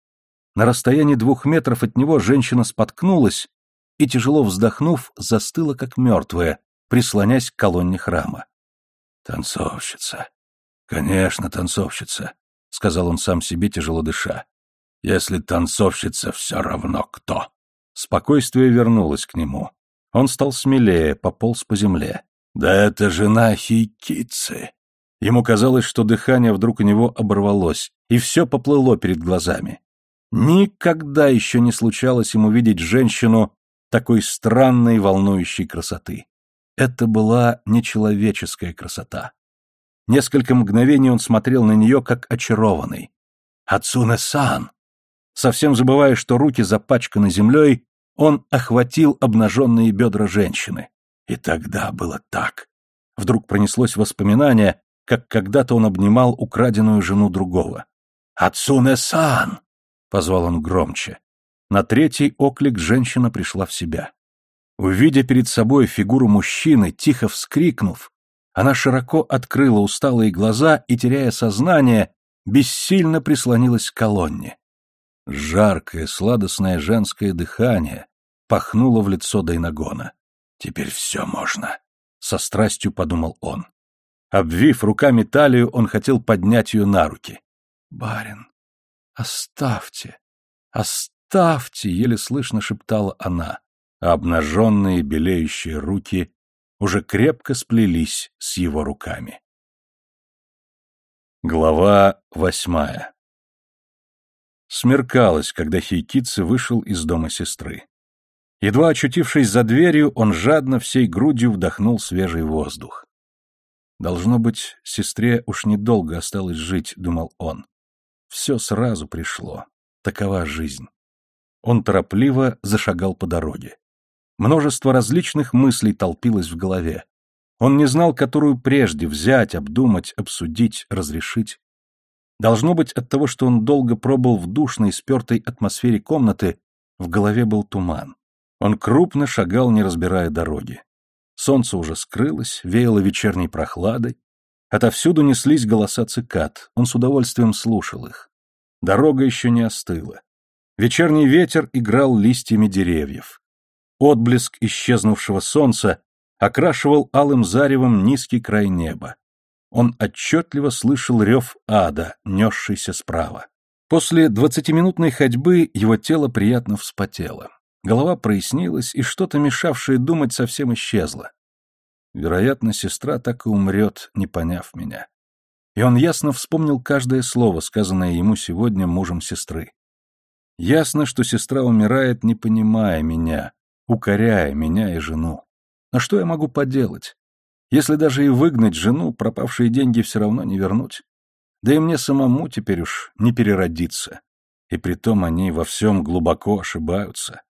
На расстоянии двух метров от него женщина споткнулась и, тяжело вздохнув, застыла как мертвая, прислонясь к колонне храма. «Танцовщица. Конечно, танцовщица», — сказал он сам себе, тяжело дыша. «Если танцовщица, все равно кто». Спокойствие вернулось к нему. Он стал смелее, пополз по земле. «Да это жена Хикицы!» Ему казалось, что дыхание вдруг у него оборвалось, и все поплыло перед глазами. Никогда еще не случалось ему видеть женщину такой странной волнующей красоты. Это была нечеловеческая красота. Несколько мгновений он смотрел на нее, как очарованный. «Ацуне-сан!» Совсем забывая, что руки запачканы землей, он охватил обнаженные бедра женщины. И тогда было так. Вдруг пронеслось воспоминание, как когда-то он обнимал украденную жену другого. «Ацуне-сан!» — позвал он громче. На третий оклик женщина пришла в себя. Увидя перед собой фигуру мужчины, тихо вскрикнув, она широко открыла усталые глаза и, теряя сознание, бессильно прислонилась к колонне. Жаркое, сладостное женское дыхание пахнуло в лицо Дайнагона. «Теперь все можно», — со страстью подумал он. Обвив руками талию, он хотел поднять ее на руки. «Барин, оставьте, оставьте!» — еле слышно шептала она, а обнаженные белеющие руки уже крепко сплелись с его руками. Глава восьмая Смеркалось, когда Хейкицы вышел из дома сестры. Едва очутившись за дверью, он жадно всей грудью вдохнул свежий воздух. Должно быть, сестре уж недолго осталось жить, думал он. Все сразу пришло. Такова жизнь. Он торопливо зашагал по дороге. Множество различных мыслей толпилось в голове. Он не знал, которую прежде взять, обдумать, обсудить, разрешить. Должно быть, от того, что он долго пробыл в душной, спертой атмосфере комнаты, в голове был туман. Он крупно шагал, не разбирая дороги. Солнце уже скрылось, веяло вечерней прохладой. Отовсюду неслись голоса цикад, он с удовольствием слушал их. Дорога еще не остыла. Вечерний ветер играл листьями деревьев. Отблеск исчезнувшего солнца окрашивал алым заревом низкий край неба. Он отчетливо слышал рев ада, несшийся справа. После двадцатиминутной ходьбы его тело приятно вспотело. Голова прояснилась, и что-то мешавшее думать совсем исчезло. Вероятно, сестра так и умрет, не поняв меня. И он ясно вспомнил каждое слово, сказанное ему сегодня мужем сестры. Ясно, что сестра умирает, не понимая меня, укоряя меня и жену. Но что я могу поделать? Если даже и выгнать жену, пропавшие деньги все равно не вернуть. Да и мне самому теперь уж не переродиться. И притом они во всем глубоко ошибаются.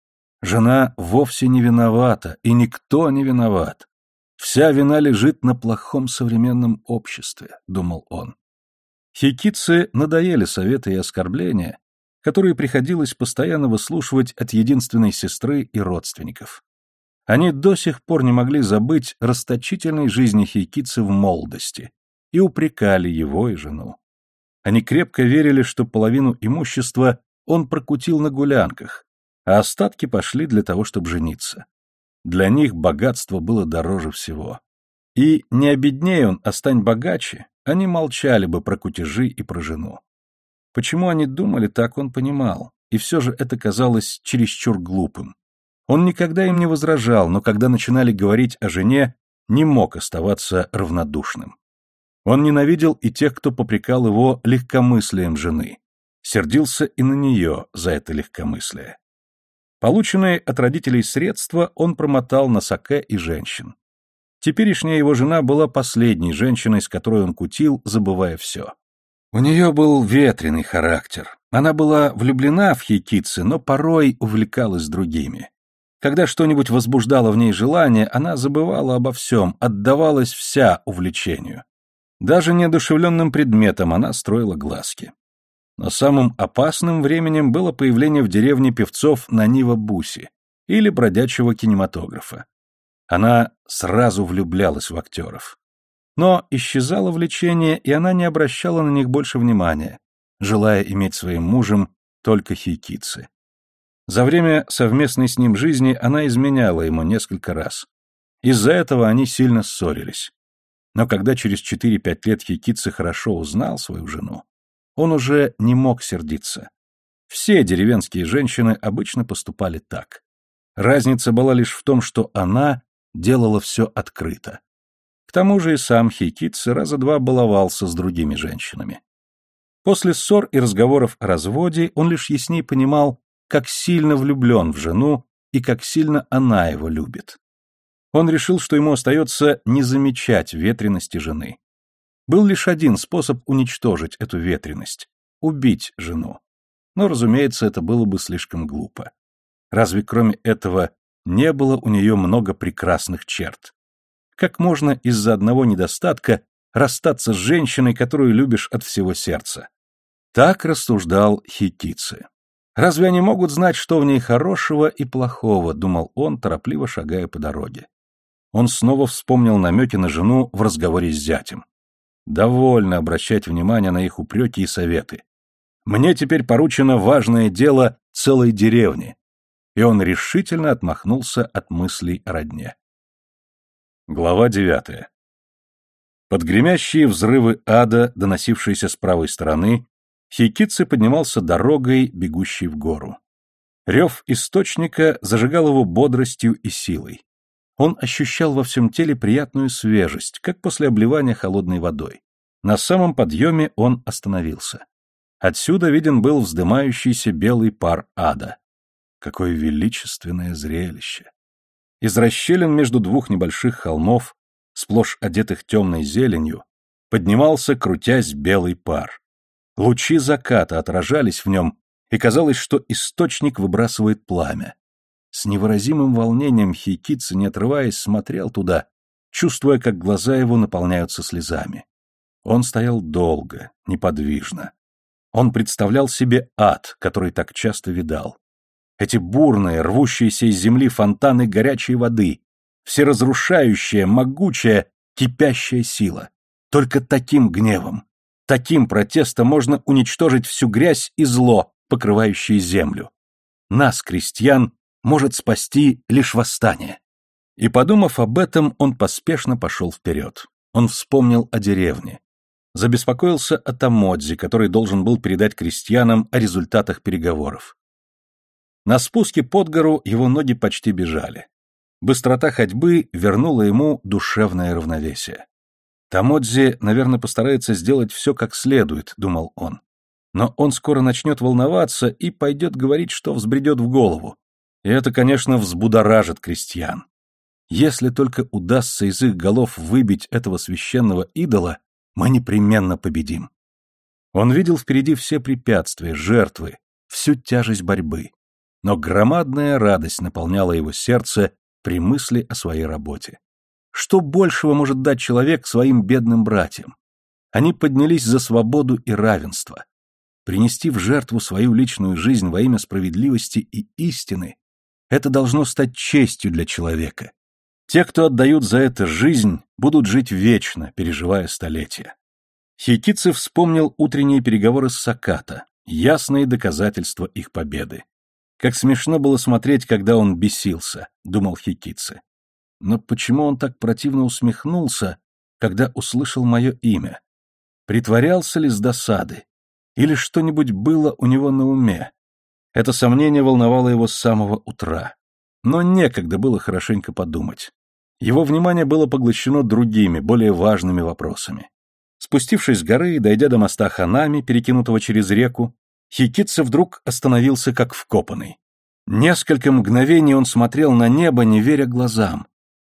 Жена вовсе не виновата, и никто не виноват. Вся вина лежит на плохом современном обществе, думал он. Хикицы надоели советы и оскорбления, которые приходилось постоянно выслушивать от единственной сестры и родственников. Они до сих пор не могли забыть расточительной жизни хейкицы в молодости и упрекали его и жену. Они крепко верили, что половину имущества он прокутил на гулянках, а остатки пошли для того, чтобы жениться. Для них богатство было дороже всего. И не обеднее он, а стань богаче, они молчали бы про кутежи и про жену. Почему они думали так, он понимал, и все же это казалось чересчур глупым. Он никогда им не возражал, но когда начинали говорить о жене, не мог оставаться равнодушным. Он ненавидел и тех, кто попрекал его легкомыслием жены. Сердился и на нее за это легкомыслие. Полученные от родителей средства он промотал на саке и женщин. Теперешняя его жена была последней женщиной, с которой он кутил, забывая все. У нее был ветреный характер. Она была влюблена в хейкицы, но порой увлекалась другими. Когда что-нибудь возбуждало в ней желание, она забывала обо всем, отдавалась вся увлечению. Даже неодушевленным предметом она строила глазки. Но самым опасным временем было появление в деревне певцов Нанива Буси или бродячего кинематографа. Она сразу влюблялась в актеров. Но исчезало влечение, и она не обращала на них больше внимания, желая иметь своим мужем только хейкицы. За время совместной с ним жизни она изменяла ему несколько раз. Из-за этого они сильно ссорились. Но когда через 4-5 лет Хикицы хорошо узнал свою жену, он уже не мог сердиться. Все деревенские женщины обычно поступали так. Разница была лишь в том, что она делала все открыто. К тому же и сам Хейкитце раза два баловался с другими женщинами. После ссор и разговоров о разводе он лишь ясней понимал, как сильно влюблен в жену и как сильно она его любит. Он решил, что ему остается не замечать ветренности жены. Был лишь один способ уничтожить эту ветренность — убить жену. Но, разумеется, это было бы слишком глупо. Разве кроме этого не было у нее много прекрасных черт? Как можно из-за одного недостатка расстаться с женщиной, которую любишь от всего сердца? Так рассуждал Хикицы. Разве они могут знать, что в ней хорошего и плохого, думал он, торопливо шагая по дороге. Он снова вспомнил намеки на жену в разговоре с зятем. Довольно обращать внимание на их упреки и советы. Мне теперь поручено важное дело целой деревни. И он решительно отмахнулся от мыслей о родне. Глава девятая. Под гремящие взрывы ада, доносившиеся с правой стороны, Хейкицы поднимался дорогой, бегущей в гору. Рев источника зажигал его бодростью и силой. Он ощущал во всем теле приятную свежесть, как после обливания холодной водой. На самом подъеме он остановился. Отсюда виден был вздымающийся белый пар ада. Какое величественное зрелище! Из расщелин между двух небольших холмов, сплошь одетых темной зеленью, поднимался, крутясь, белый пар. Лучи заката отражались в нем, и казалось, что источник выбрасывает пламя. С невыразимым волнением Хейкица, не отрываясь, смотрел туда, чувствуя, как глаза его наполняются слезами. Он стоял долго, неподвижно. Он представлял себе ад, который так часто видал. Эти бурные, рвущиеся из земли фонтаны горячей воды, всеразрушающая, могучая, кипящая сила. Только таким гневом, Таким протестом можно уничтожить всю грязь и зло, покрывающее землю. Нас, крестьян, может спасти лишь восстание. И подумав об этом, он поспешно пошел вперед. Он вспомнил о деревне. Забеспокоился о Тамодзе, который должен был передать крестьянам о результатах переговоров. На спуске под гору его ноги почти бежали. Быстрота ходьбы вернула ему душевное равновесие. Тамодзи, наверное, постарается сделать все как следует, думал он. Но он скоро начнет волноваться и пойдет говорить, что взбредет в голову. И это, конечно, взбудоражит крестьян. Если только удастся из их голов выбить этого священного идола, мы непременно победим. Он видел впереди все препятствия, жертвы, всю тяжесть борьбы. Но громадная радость наполняла его сердце при мысли о своей работе. Что большего может дать человек своим бедным братьям? Они поднялись за свободу и равенство. Принести в жертву свою личную жизнь во имя справедливости и истины – это должно стать честью для человека. Те, кто отдают за это жизнь, будут жить вечно, переживая столетия. Хикицы вспомнил утренние переговоры с Саката, ясные доказательства их победы. Как смешно было смотреть, когда он бесился, думал Хикицы. Но почему он так противно усмехнулся, когда услышал мое имя? Притворялся ли с досады? Или что-нибудь было у него на уме? Это сомнение волновало его с самого утра. Но некогда было хорошенько подумать. Его внимание было поглощено другими, более важными вопросами. Спустившись с горы и дойдя до моста Ханами, перекинутого через реку, Хикица вдруг остановился как вкопанный. Несколько мгновений он смотрел на небо, не веря глазам.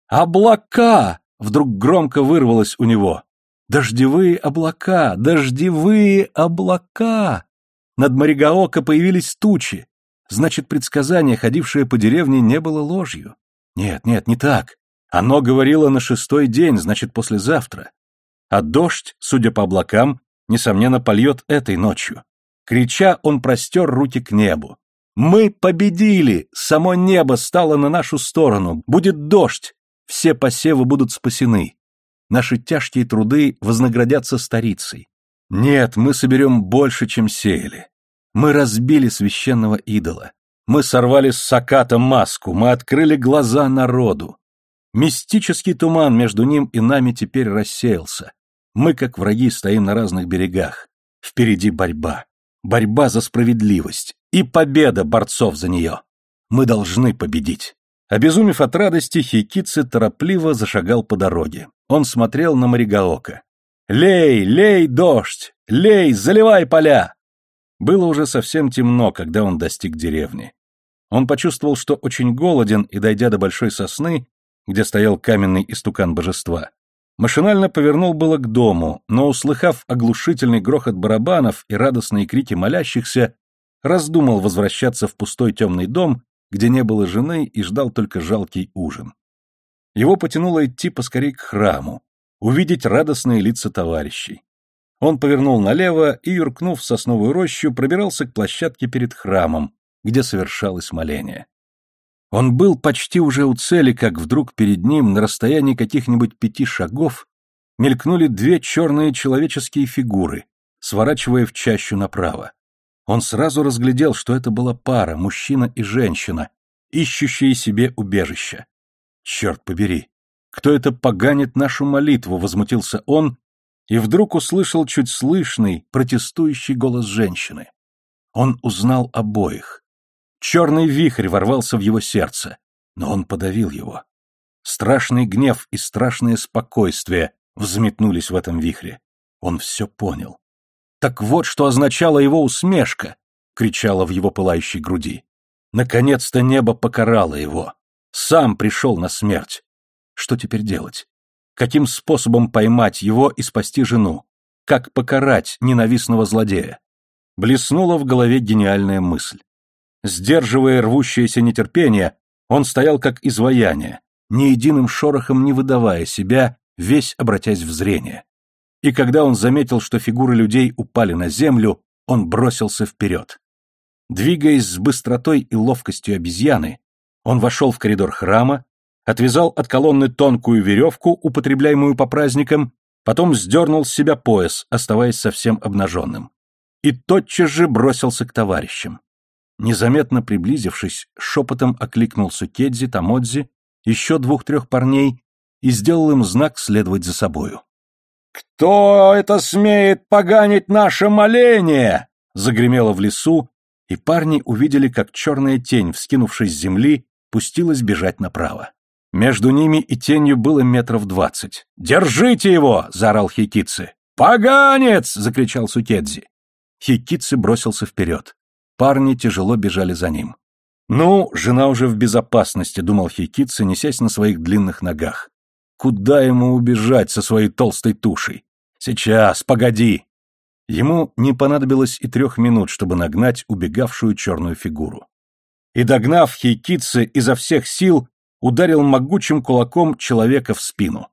«Облака!» — вдруг громко вырвалось у него. «Дождевые облака! Дождевые облака!» Над Маригаока появились тучи. Значит, предсказание, ходившее по деревне, не было ложью. Нет, нет, не так. Оно говорило на шестой день, значит, послезавтра. А дождь, судя по облакам, несомненно, польет этой ночью. Крича, он простер руки к небу. «Мы победили! Само небо стало на нашу сторону! Будет дождь! Все посевы будут спасены! Наши тяжкие труды вознаградятся старицей! Нет, мы соберем больше, чем сеяли! Мы разбили священного идола! Мы сорвали с Саката маску! Мы открыли глаза народу! Мистический туман между ним и нами теперь рассеялся. Мы, как враги, стоим на разных берегах. Впереди борьба. Борьба за справедливость. И победа борцов за нее. Мы должны победить. Обезумев от радости, Хикицы торопливо зашагал по дороге. Он смотрел на Маригаока. «Лей, лей, дождь! Лей, заливай поля!» Было уже совсем темно, когда он достиг деревни. Он почувствовал, что очень голоден, и, дойдя до большой сосны, где стоял каменный истукан божества, Машинально повернул было к дому, но, услыхав оглушительный грохот барабанов и радостные крики молящихся, раздумал возвращаться в пустой темный дом, где не было жены и ждал только жалкий ужин. Его потянуло идти поскорей к храму, увидеть радостные лица товарищей. Он повернул налево и, юркнув в сосновую рощу, пробирался к площадке перед храмом, где совершалось моление. Он был почти уже у цели, как вдруг перед ним, на расстоянии каких-нибудь пяти шагов, мелькнули две черные человеческие фигуры, сворачивая в чащу направо. Он сразу разглядел, что это была пара, мужчина и женщина, ищущие себе убежище. «Черт побери! Кто это поганит нашу молитву?» — возмутился он, и вдруг услышал чуть слышный, протестующий голос женщины. Он узнал обоих. Черный вихрь ворвался в его сердце, но он подавил его. Страшный гнев и страшное спокойствие взметнулись в этом вихре. Он все понял. Так вот, что означала его усмешка, кричала в его пылающей груди. Наконец-то небо покарало его. Сам пришел на смерть. Что теперь делать? Каким способом поймать его и спасти жену? Как покарать ненавистного злодея? Блеснула в голове гениальная мысль. Сдерживая рвущееся нетерпение, он стоял как изваяние, ни единым шорохом не выдавая себя, весь обратясь в зрение. И когда он заметил, что фигуры людей упали на землю, он бросился вперед. Двигаясь с быстротой и ловкостью обезьяны, он вошел в коридор храма, отвязал от колонны тонкую веревку, употребляемую по праздникам, потом сдернул с себя пояс, оставаясь совсем обнаженным. И тотчас же бросился к товарищам. Незаметно приблизившись, шепотом окликнул Сукедзи, Тамодзи, еще двух-трех парней и сделал им знак следовать за собою. «Кто это смеет поганить наше моление?» Загремело в лесу, и парни увидели, как черная тень, вскинувшись с земли, пустилась бежать направо. Между ними и тенью было метров двадцать. «Держите его!» — заорал Хикицы. «Поганец!» — закричал Сукедзи. Хикицы бросился вперед. Парни тяжело бежали за ним. «Ну, жена уже в безопасности», — думал Хейкитса, несясь на своих длинных ногах. «Куда ему убежать со своей толстой тушей? Сейчас, погоди!» Ему не понадобилось и трех минут, чтобы нагнать убегавшую черную фигуру. И догнав Хейкитса изо всех сил, ударил могучим кулаком человека в спину.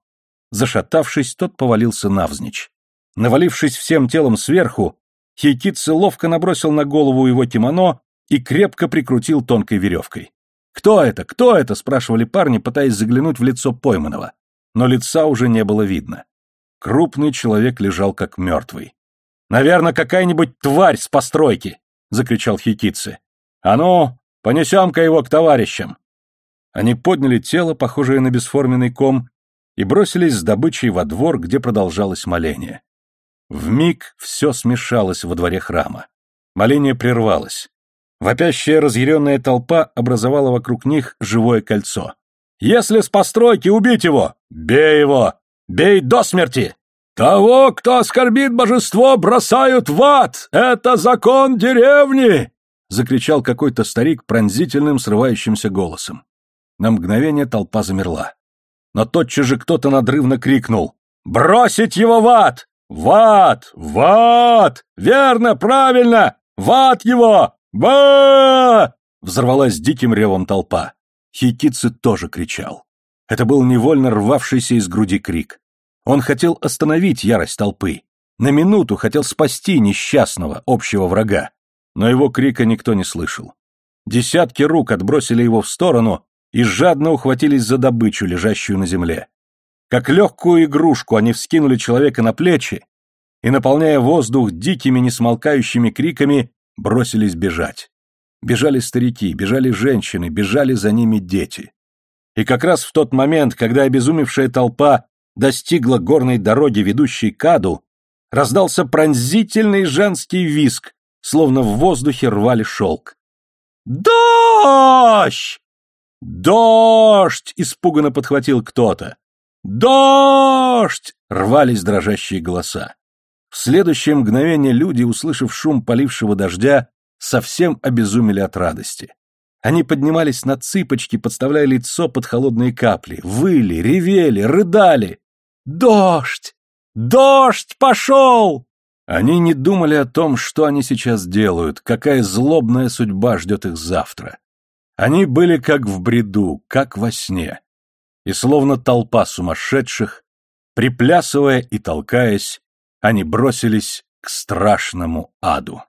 Зашатавшись, тот повалился навзничь. Навалившись всем телом сверху, Хейкитце ловко набросил на голову его кимоно и крепко прикрутил тонкой веревкой. «Кто это? Кто это?» — спрашивали парни, пытаясь заглянуть в лицо пойманного. Но лица уже не было видно. Крупный человек лежал как мертвый. «Наверное, какая-нибудь тварь с постройки!» — закричал Хикицы. «А ну, Понесем-ка его к товарищам!» Они подняли тело, похожее на бесформенный ком, и бросились с добычей во двор, где продолжалось моление. В миг все смешалось во дворе храма. Моление прервалось. Вопящая разъяренная толпа образовала вокруг них живое кольцо. «Если с постройки убить его, бей его! Бей до смерти! Того, кто оскорбит божество, бросают в ад! Это закон деревни!» Закричал какой-то старик пронзительным срывающимся голосом. На мгновение толпа замерла. Но тотчас же кто-то надрывно крикнул «Бросить его в ад! В ад! В ад! Верно, правильно! В ад его! ба Взорвалась диким ревом толпа. Хикицы тоже кричал. Это был невольно рвавшийся из груди крик. Он хотел остановить ярость толпы. На минуту хотел спасти несчастного, общего врага. Но его крика никто не слышал. Десятки рук отбросили его в сторону и жадно ухватились за добычу, лежащую на земле. Как легкую игрушку они вскинули человека на плечи и, наполняя воздух дикими несмолкающими криками, бросились бежать. Бежали старики, бежали женщины, бежали за ними дети. И как раз в тот момент, когда обезумевшая толпа достигла горной дороги, ведущей к аду, раздался пронзительный женский виск, словно в воздухе рвали шелк. «Дождь! «Дождь!» — испуганно подхватил кто-то. «Дождь!» — рвались дрожащие голоса. В следующее мгновение люди, услышав шум полившего дождя, совсем обезумели от радости. Они поднимались на цыпочки, подставляя лицо под холодные капли, выли, ревели, рыдали. «Дождь! Дождь пошел!» Они не думали о том, что они сейчас делают, какая злобная судьба ждет их завтра. Они были как в бреду, как во сне. И словно толпа сумасшедших, приплясывая и толкаясь, они бросились к страшному аду.